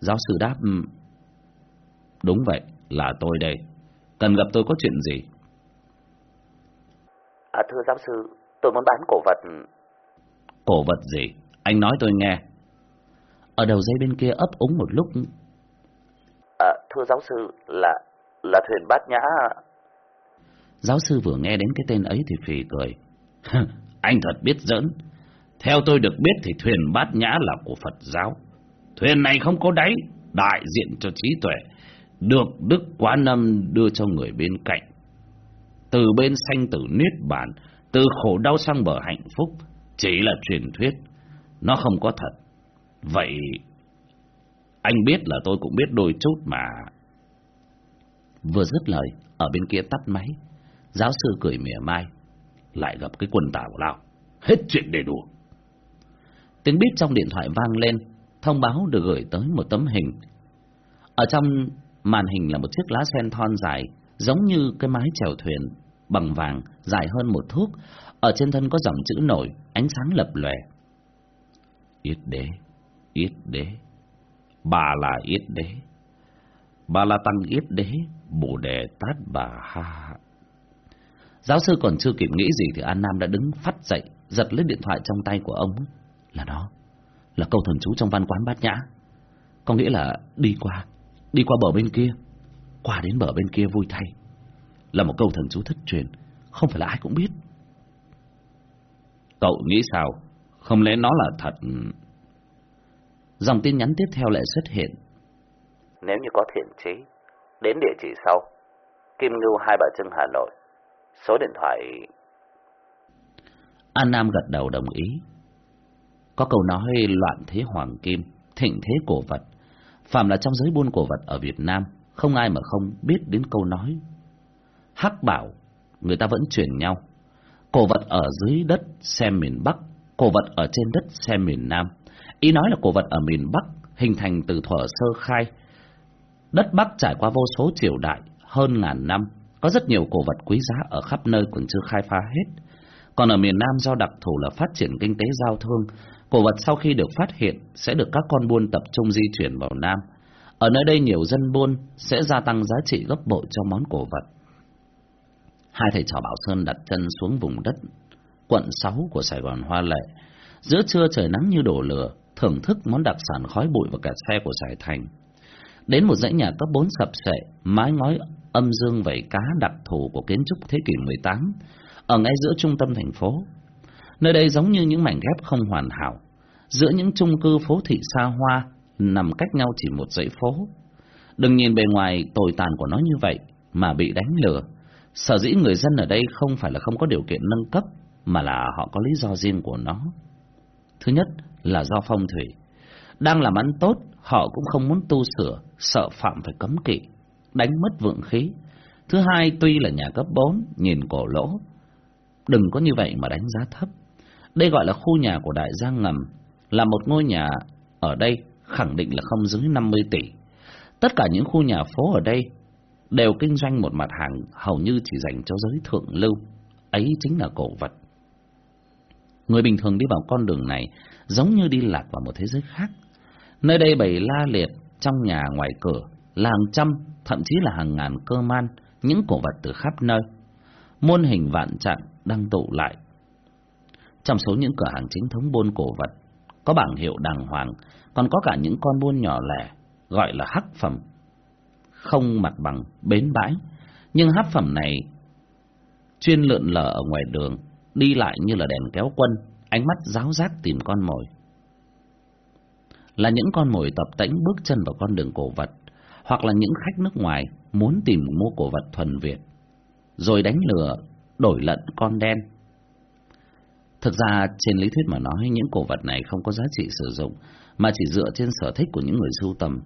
Giáo sư đáp, đúng vậy, là tôi đây. Cần gặp tôi có chuyện gì? À thưa giáo sư, tôi muốn bán cổ vật. Cổ vật gì? Anh nói tôi nghe. Ở đầu dây bên kia ấp úng một lúc. À, thưa giáo sư, là là thuyền bát nhã. Giáo sư vừa nghe đến cái tên ấy thì phì cười. anh thật biết giỡn. Theo tôi được biết thì thuyền bát nhã là của Phật giáo. Thuyền này không có đáy, đại diện cho trí tuệ, được Đức Quán Âm đưa cho người bên cạnh. Từ bên sanh tử niết bản, từ khổ đau sang bờ hạnh phúc, chỉ là truyền thuyết, nó không có thật. Vậy anh biết là tôi cũng biết đôi chút mà. Vừa dứt lời, ở bên kia tắt máy, giáo sư cười mỉa mai, lại gặp cái quần tảo của lão, hết chuyện để đùa Tiếng bíp trong điện thoại vang lên, thông báo được gửi tới một tấm hình. Ở trong màn hình là một chiếc lá sen thon dài, giống như cái mái chèo thuyền, bằng vàng, dài hơn một thước. Ở trên thân có dòng chữ nổi, ánh sáng lập lòe. Yết đế, yết đế, bà là yết đế, bà là tăng yết đế, bồ đề tát bà ha. Giáo sư còn chưa kịp nghĩ gì thì An Nam đã đứng phát dậy, giật lấy điện thoại trong tay của ông. Là đó, là câu thần chú trong văn quán bát nhã. Có nghĩa là đi qua, đi qua bờ bên kia, qua đến bờ bên kia vui thay. Là một câu thần chú thất truyền, không phải là ai cũng biết. Cậu nghĩ sao? Không lẽ nó là thật... Dòng tin nhắn tiếp theo lại xuất hiện. Nếu như có thiện chí, đến địa chỉ sau. Kim Ngưu Hai Bà Trưng Hà Nội. Số điện thoại... An Nam gật đầu đồng ý. Có câu nói loạn thế hoàng kim, thịnh thế cổ vật. Phạm là trong giới buôn cổ vật ở Việt Nam, không ai mà không biết đến câu nói. Hắc bảo, người ta vẫn truyền nhau. Cổ vật ở dưới đất xem miền Bắc, cổ vật ở trên đất xem miền Nam. Ý nói là cổ vật ở miền Bắc hình thành từ thuở sơ khai. Đất Bắc trải qua vô số triều đại, hơn ngàn năm, có rất nhiều cổ vật quý giá ở khắp nơi còn chưa khai phá hết. Còn ở miền Nam do đặc thù là phát triển kinh tế giao thương, cổ vật sau khi được phát hiện sẽ được các con buôn tập trung di chuyển vào Nam. Ở nơi đây nhiều dân buôn sẽ gia tăng giá trị gấp bội cho món cổ vật. Hai thầy trò Bảo Sơn đặt chân xuống vùng đất quận 6 của Sài Gòn Hoa Lệ. Giữa trưa trời nắng như đổ lửa, thưởng thức món đặc sản khói bụi và cả xe của Sài Thành. Đến một dãy nhà cấp 4 sập sệ, mái ngói âm dương vẩy cá đặc thù của kiến trúc thế kỷ 18, ở ngay giữa trung tâm thành phố. Nơi đây giống như những mảnh ghép không hoàn hảo, giữa những chung cư phố thị xa hoa nằm cách nhau chỉ một dãy phố. Đừng nhìn bề ngoài tồi tàn của nó như vậy mà bị đánh lừa. Sở dĩ người dân ở đây không phải là không có điều kiện nâng cấp, mà là họ có lý do riêng của nó. Thứ nhất là do phong thủy. Đang làm ăn tốt, họ cũng không muốn tu sửa, sợ phạm phải cấm kỵ, đánh mất vượng khí. Thứ hai, tuy là nhà cấp 4, nhìn cổ lỗ, đừng có như vậy mà đánh giá thấp. Đây gọi là khu nhà của đại gia ngầm, là một ngôi nhà ở đây khẳng định là không dưới 50 tỷ. Tất cả những khu nhà phố ở đây đều kinh doanh một mặt hàng hầu như chỉ dành cho giới thượng lưu, ấy chính là cổ vật. Người bình thường đi vào con đường này giống như đi lạc vào một thế giới khác. Nơi đây bày la liệt trong nhà ngoài cửa là hàng trăm, thậm chí là hàng ngàn cơ man, những cổ vật từ khắp nơi. Muôn hình vạn trạng đang tụ lại. Trong số những cửa hàng chính thống buôn cổ vật, có bảng hiệu đàng hoàng, còn có cả những con buôn nhỏ lẻ, gọi là hắc phẩm. Không mặt bằng, bến bãi, nhưng hắc phẩm này chuyên lượn lờ ở ngoài đường, đi lại như là đèn kéo quân, ánh mắt giáo giác tìm con mồi. Là những con mồi tập tễnh bước chân vào con đường cổ vật, hoặc là những khách nước ngoài muốn tìm mua cổ vật thuần Việt, rồi đánh lừa, đổi lận con đen. Thực ra, trên lý thuyết mà nói, những cổ vật này không có giá trị sử dụng, mà chỉ dựa trên sở thích của những người sưu tầm.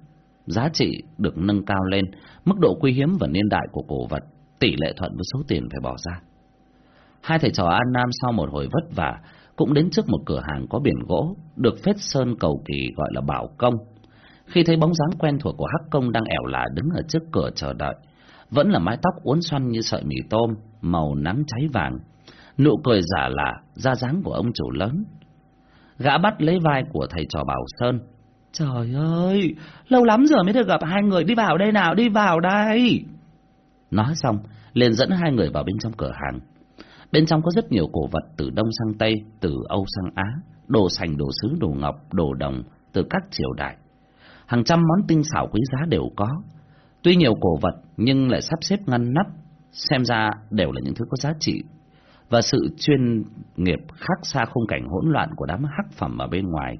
Giá trị được nâng cao lên, mức độ quý hiếm và niên đại của cổ vật, tỷ lệ thuận với số tiền phải bỏ ra. Hai thầy trò An Nam sau một hồi vất vả, cũng đến trước một cửa hàng có biển gỗ, được phết sơn cầu kỳ gọi là Bảo Công. Khi thấy bóng dáng quen thuộc của Hắc Công đang ẻo lả đứng ở trước cửa chờ đợi, vẫn là mái tóc uốn xoăn như sợi mì tôm, màu nắng cháy vàng, nụ cười giả lạ, ra dáng của ông chủ lớn. Gã bắt lấy vai của thầy trò Bảo Sơn. Trời ơi, lâu lắm rồi mới được gặp hai người, đi vào đây nào, đi vào đây. Nói xong, liền dẫn hai người vào bên trong cửa hàng. Bên trong có rất nhiều cổ vật từ Đông sang Tây, từ Âu sang Á, đồ sành, đồ sứ, đồ ngọc, đồ đồng, từ các triều đại. Hàng trăm món tinh xảo quý giá đều có. Tuy nhiều cổ vật nhưng lại sắp xếp ngăn nắp, xem ra đều là những thứ có giá trị. Và sự chuyên nghiệp khác xa khung cảnh hỗn loạn của đám hắc phẩm ở bên ngoài.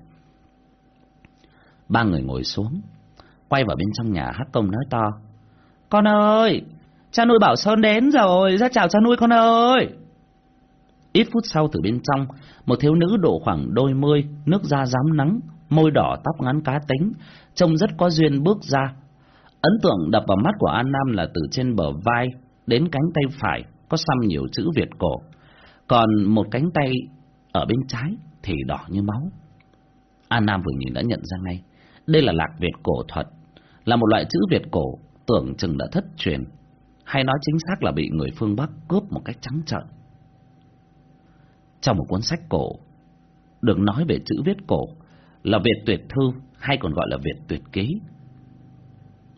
Ba người ngồi xuống, quay vào bên trong nhà hắc công nói to. Con ơi, cha nuôi Bảo Sơn đến rồi, ra chào cha nuôi con ơi. Ít phút sau từ bên trong, một thiếu nữ độ khoảng đôi mươi, nước da rám nắng, môi đỏ tóc ngắn cá tính, trông rất có duyên bước ra. Ấn tượng đập vào mắt của An Nam là từ trên bờ vai đến cánh tay phải có xăm nhiều chữ Việt cổ, còn một cánh tay ở bên trái thì đỏ như máu. An Nam vừa nhìn đã nhận ra ngay, đây là lạc Việt cổ thuật, là một loại chữ Việt cổ tưởng chừng đã thất truyền, hay nói chính xác là bị người phương Bắc cướp một cách trắng trợn. Trong một cuốn sách cổ, được nói về chữ viết cổ là Việt Tuyệt Thư hay còn gọi là Việt Tuyệt Ký.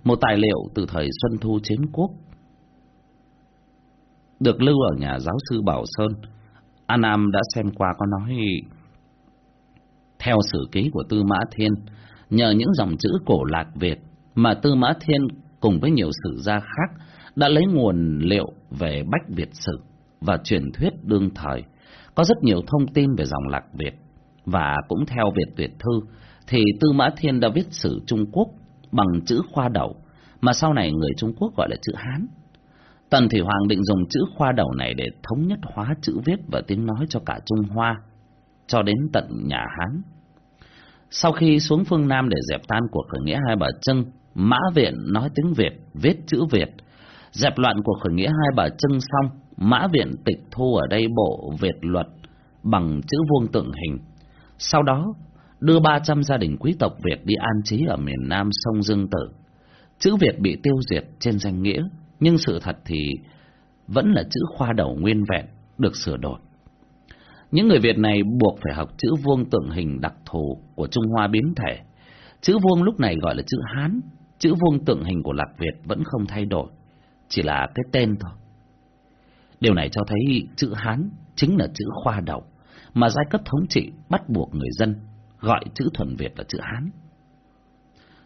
Một tài liệu từ thời Xuân Thu Chiến Quốc được lưu ở nhà giáo sư Bảo Sơn. An Nam đã xem qua có nói theo sử ký của Tư Mã Thiên, nhờ những dòng chữ cổ lạc Việt mà Tư Mã Thiên cùng với nhiều sử gia khác đã lấy nguồn liệu về Bách Việt sử và truyền thuyết đương thời. Có rất nhiều thông tin về dòng lạc Việt và cũng theo Việt Tuyệt Thư thì Tư Mã Thiên đã viết sử Trung Quốc bằng chữ khoa đầu mà sau này người Trung Quốc gọi là chữ Hán. Tần Thủy Hoàng định dùng chữ khoa đầu này để thống nhất hóa chữ viết và tiếng nói cho cả Trung Hoa, cho đến tận nhà Hán. Sau khi xuống phương Nam để dẹp tan cuộc khởi nghĩa Hai Bà Trưng, Mã Viện nói tiếng Việt, viết chữ Việt. Dẹp loạn cuộc khởi nghĩa Hai Bà Trưng xong, Mã Viện tịch thu ở đây bộ Việt luật bằng chữ vuông tượng hình. Sau đó, đưa 300 gia đình quý tộc Việt đi an trí ở miền Nam sông Dương Tử. Chữ Việt bị tiêu diệt trên danh nghĩa, nhưng sự thật thì vẫn là chữ khoa đầu nguyên vẹn, được sửa đổi. Những người Việt này buộc phải học chữ vuông tượng hình đặc thù của Trung Hoa biến thể. Chữ vuông lúc này gọi là chữ Hán, chữ vuông tượng hình của Lạc Việt vẫn không thay đổi, chỉ là cái tên thôi. Điều này cho thấy chữ Hán chính là chữ khoa đầu, mà giai cấp thống trị bắt buộc người dân gọi chữ thuần Việt là chữ Hán.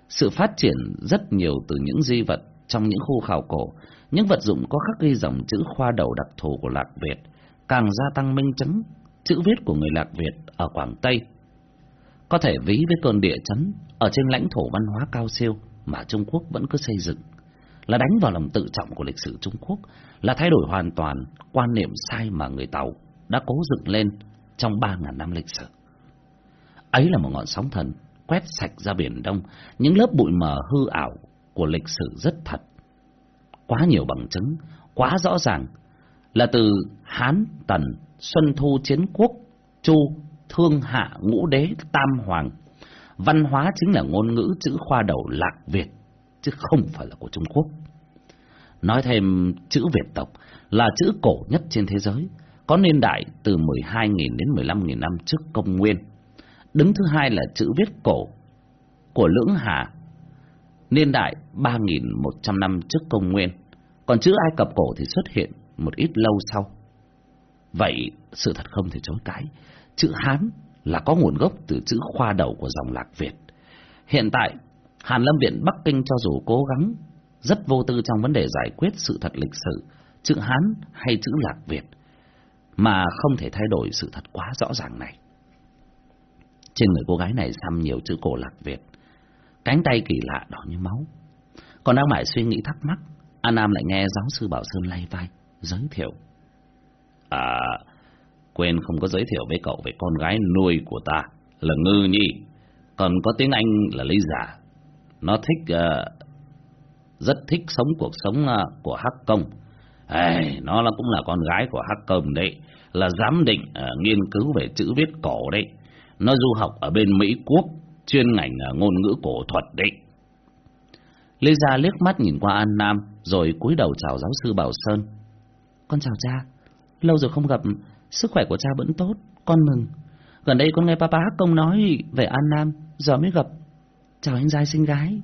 Sự phát triển rất nhiều từ những di vật trong những khu khảo cổ, những vật dụng có khắc ghi dòng chữ khoa đầu đặc thù của Lạc Việt, càng gia tăng minh chứng chữ viết của người Lạc Việt ở Quảng Tây. Có thể ví với cơn địa chấn ở trên lãnh thổ văn hóa cao siêu mà Trung Quốc vẫn cứ xây dựng, là đánh vào lòng tự trọng của lịch sử Trung Quốc, là thay đổi hoàn toàn quan niệm sai mà người Tàu đã cố dựng lên trong 3.000 năm lịch sử. Ấy là một ngọn sóng thần quét sạch ra Biển Đông những lớp bụi mờ hư ảo của lịch sử rất thật. quá nhiều bằng chứng, quá rõ ràng, là từ Hán, Tần, Xuân Thu Chiến Quốc, Chu, Thương Hạ, Ngũ Đế, Tam Hoàng. Văn hóa chính là ngôn ngữ chữ khoa đầu Lạc Việt, chứ không phải là của Trung Quốc. Nói thêm, chữ Việt tộc là chữ cổ nhất trên thế giới, có niên đại từ 12.000 đến 15.000 năm trước công nguyên. Đứng thứ hai là chữ viết cổ của Lưỡng Hà, niên đại 3.100 năm trước công nguyên. Còn chữ Ai Cập cổ thì xuất hiện một ít lâu sau. Vậy sự thật không thể chối cãi, chữ Hán là có nguồn gốc từ chữ khoa đầu của dòng Lạc Việt. Hiện tại, Hàn Lâm Viện Bắc Kinh cho dù cố gắng rất vô tư trong vấn đề giải quyết sự thật lịch sử, chữ Hán hay chữ Lạc Việt, mà không thể thay đổi sự thật quá rõ ràng này. Trên người cô gái này xăm nhiều chữ cổ Lạc Việt, cánh tay kỳ lạ đỏ như máu. Còn đang mải suy nghĩ thắc mắc, An Nam lại nghe giáo sư Bảo Sơn lay vai, giới thiệu. À, quên không có giới thiệu với cậu về con gái nuôi của ta, là Ngư Nhi, còn có tiếng Anh là Lý Giả. Nó thích, uh, rất thích sống cuộc sống uh, của Hắc Công. Ê, nó là cũng là con gái của Hắc Công đấy, là giám định uh, nghiên cứu về chữ viết cổ đấy. Nó du học ở bên Mỹ Quốc, chuyên ngành uh, ngôn ngữ cổ thuật đấy. Lê Gia liếc mắt nhìn qua An Nam, rồi cúi đầu chào giáo sư Bảo Sơn. Con chào cha, lâu rồi không gặp, sức khỏe của cha vẫn tốt, con mừng. Gần đây con nghe papa Hắc Công nói về An Nam, giờ mới gặp. Chào anh trai xinh gái.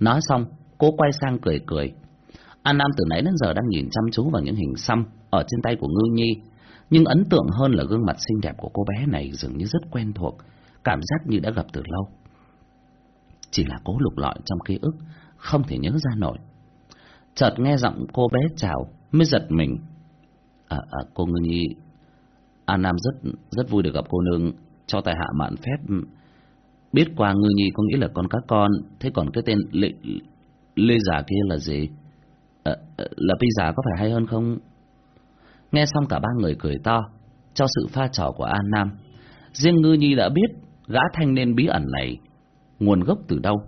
Nói xong, cô quay sang cười cười. An Nam từ nãy đến giờ đang nhìn chăm chú vào những hình xăm ở trên tay của Ngư Nhi, nhưng ấn tượng hơn là gương mặt xinh đẹp của cô bé này dường như rất quen thuộc, cảm giác như đã gặp từ lâu. Chỉ là cố lục lọi trong ký ức, không thể nhớ ra nổi. Chợt nghe giọng cô bé chào, mới giật mình. À, à cô Ngư Nhi, An Nam rất rất vui được gặp cô nương, cho tài hạ mạn phép. Biết qua Ngư Nhi có nghĩa là con cá con, thế còn cái tên Lê, Lê Giả kia là gì? À, là Pi Giả có phải hay hơn không? Nghe xong cả ba người cười to, cho sự pha trò của An Nam. Riêng Ngư Nhi đã biết gã thanh niên bí ẩn này nguồn gốc từ đâu,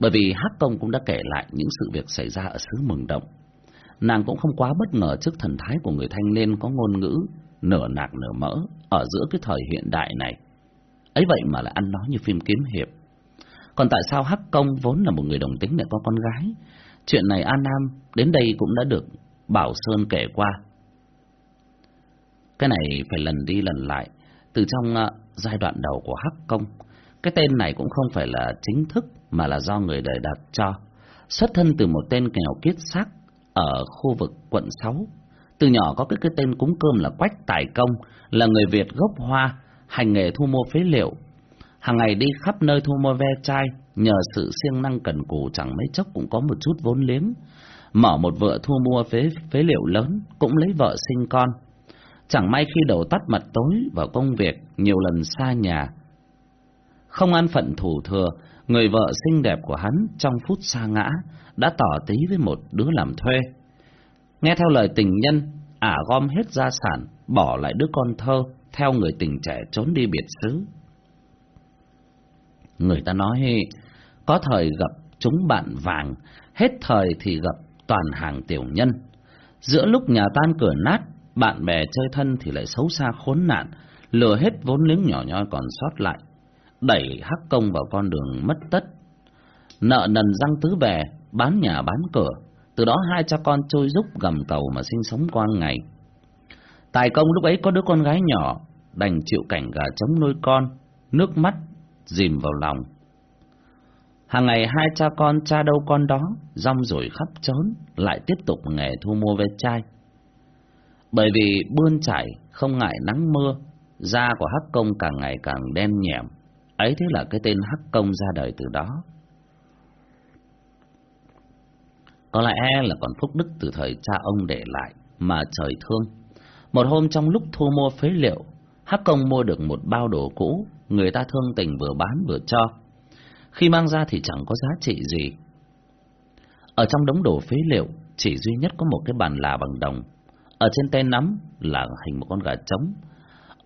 bởi vì Hắc Công cũng đã kể lại những sự việc xảy ra ở xứ Mừng Động. Nàng cũng không quá bất ngờ trước thần thái của người thanh niên có ngôn ngữ nửa nạc nửa mỡ ở giữa cái thời hiện đại này. Ấy vậy mà lại ăn nói như phim kiếm hiệp. Còn tại sao Hắc Công vốn là một người đồng tính lại có con gái? Chuyện này An Nam đến đây cũng đã được Bảo Sơn kể qua. Cái này phải lần đi lần lại. Từ trong uh, giai đoạn đầu của Hắc Công, cái tên này cũng không phải là chính thức mà là do người đời đặt cho. Xuất thân từ một tên nghèo kiết xác ở khu vực quận 6. Từ nhỏ có cái, cái tên cúng cơm là Quách Tài Công, là người Việt gốc Hoa, hành nghề thu mua phế liệu. Hàng ngày đi khắp nơi thu mua ve chai, nhờ sự siêng năng cần cù chẳng mấy chốc cũng có một chút vốn liếng. Mở một vợ thu mua phế, phế liệu lớn, cũng lấy vợ sinh con. Chẳng may khi đầu tắt mặt tối vào công việc, nhiều lần xa nhà. Không an phận thủ thừa, người vợ xinh đẹp của hắn trong phút xa ngã đã tỏ tí với một đứa làm thuê. Nghe theo lời tình nhân, ả gom hết gia sản, bỏ lại đứa con thơ, theo người tình trẻ trốn đi biệt xứ. Người ta nói, có thời gặp chúng bạn vàng, hết thời thì gặp toàn hàng tiểu nhân. Giữa lúc nhà tan cửa nát, bạn bè chơi thân thì lại xấu xa khốn nạn, lừa hết vốn liếng nhỏ nhoi còn sót lại, đẩy hắc công vào con đường mất tất. Nợ nần răng tứ bè, bán nhà bán cửa, từ đó hai cha con trôi rúc gầm cầu mà sinh sống qua ngày. Tài công lúc ấy có đứa con gái nhỏ, đành chịu cảnh gà trống nuôi con, nước mắt dìm vào lòng. Hàng ngày hai cha con cha đâu con đó, rong rồi khắp trốn, lại tiếp tục nghề thu mua ve chai. Bởi vì bươn chảy, không ngại nắng mưa, da của Hắc Công càng ngày càng đen nhẹm, ấy thế là cái tên Hắc Công ra đời từ đó. Có lẽ là còn phúc đức từ thời cha ông để lại mà trời thương. Một hôm trong lúc thu mua phế liệu, Hắc Công mua được một bao đồ cũ, người ta thương tình vừa bán vừa cho. Khi mang ra thì chẳng có giá trị gì. Ở trong đống đồ phế liệu, chỉ duy nhất có một cái bàn là bằng đồng. Ở trên tay nắm là hình một con gà trống.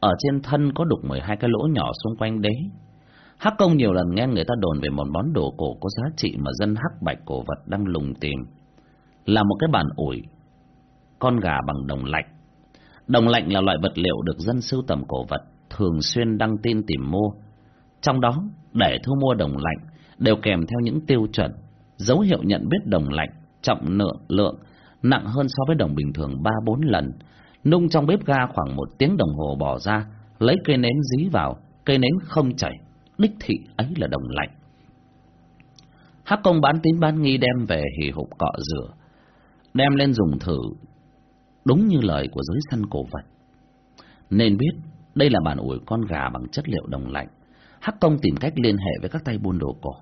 Ở trên thân có đục 12 cái lỗ nhỏ xung quanh đế. Hắc công nhiều lần nghe người ta đồn về một món đồ cổ có giá trị mà dân hắc bạch cổ vật đang lùng tìm. là một cái bàn ủi con gà bằng đồng lạnh. Đồng lạnh là loại vật liệu được dân sưu tầm cổ vật thường xuyên đăng tin tìm mua. Trong đó, để thu mua đồng lạnh đều kèm theo những tiêu chuẩn, dấu hiệu nhận biết đồng lạnh, trọng lượng, lượng nặng hơn so với đồng bình thường ba bốn lần. Nung trong bếp ga khoảng một tiếng đồng hồ bỏ ra, lấy cây nến dí vào, cây nến không chảy, đích thị ấy là đồng lạnh. Hắc công bán tín bán nghi đem về hì hục cọ rửa, đem lên dùng thử, đúng như lời của giới săn cổ vật. Nên biết đây là bàn ủi con gà bằng chất liệu đồng lạnh. Hắc công tìm cách liên hệ với các tay buôn đồ cổ.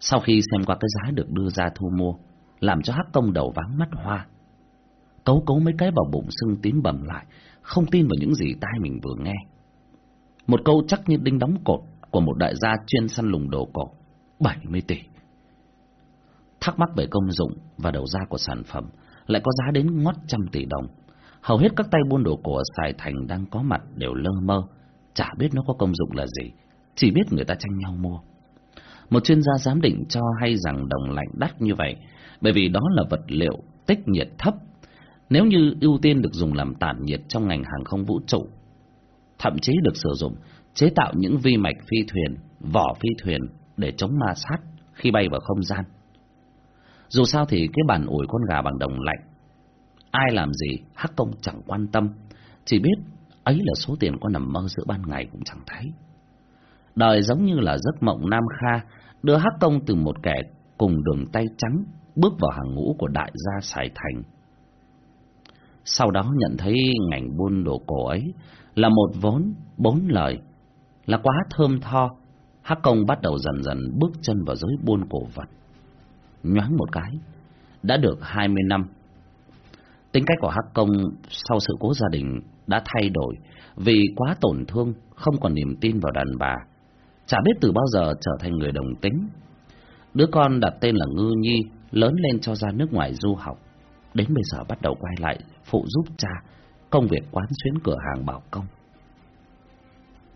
Sau khi xem qua cái giá được đưa ra thu mua, làm cho Hắc công đầu váng mắt hoa. Cấu cấu mấy cái vào bụng sưng tím bầm lại, không tin vào những gì tai mình vừa nghe. Một câu chắc như đinh đóng cột của một đại gia chuyên săn lùng đồ cổ, 70 tỷ. Thắc mắc về công dụng và đầu ra của sản phẩm lại có giá đến ngót trăm tỷ đồng. Hầu hết các tay buôn đồ cổ ở Sài Thành đang có mặt đều lơ mơ, chả biết nó có công dụng là gì, chỉ biết người ta tranh nhau mua. Một chuyên gia giám định cho hay rằng đồng lạnh đắt như vậy, bởi vì đó là vật liệu tích nhiệt thấp. Nếu như ưu tiên được dùng làm tản nhiệt trong ngành hàng không vũ trụ, thậm chí được sử dụng chế tạo những vi mạch phi thuyền, vỏ phi thuyền để chống ma sát khi bay vào không gian. Dù sao thì cái bàn ủi con gà bằng đồng lạnh, ai làm gì Hắc Công chẳng quan tâm, chỉ biết ấy là số tiền có nằm mơ giữa ban ngày cũng chẳng thấy. Đời giống như là giấc mộng Nam Kha, đưa Hắc Công từ một kẻ cùng đường tay trắng bước vào hàng ngũ của đại gia Sài Thành. Sau đó nhận thấy ngành buôn đồ cổ ấy là một vốn bốn lời, là quá thơm tho, Hắc Công bắt đầu dần dần bước chân vào giới buôn cổ vật nhoáng một cái, đã được hai mươi năm. Tính cách của hắc công sau sự cố gia đình đã thay đổi vì quá tổn thương, không còn niềm tin vào đàn bà. Chả biết từ bao giờ trở thành người đồng tính. Đứa con đặt tên là ngư nhi lớn lên cho ra nước ngoài du học. Đến bây giờ bắt đầu quay lại phụ giúp cha công việc quán xuyến cửa hàng bảo công.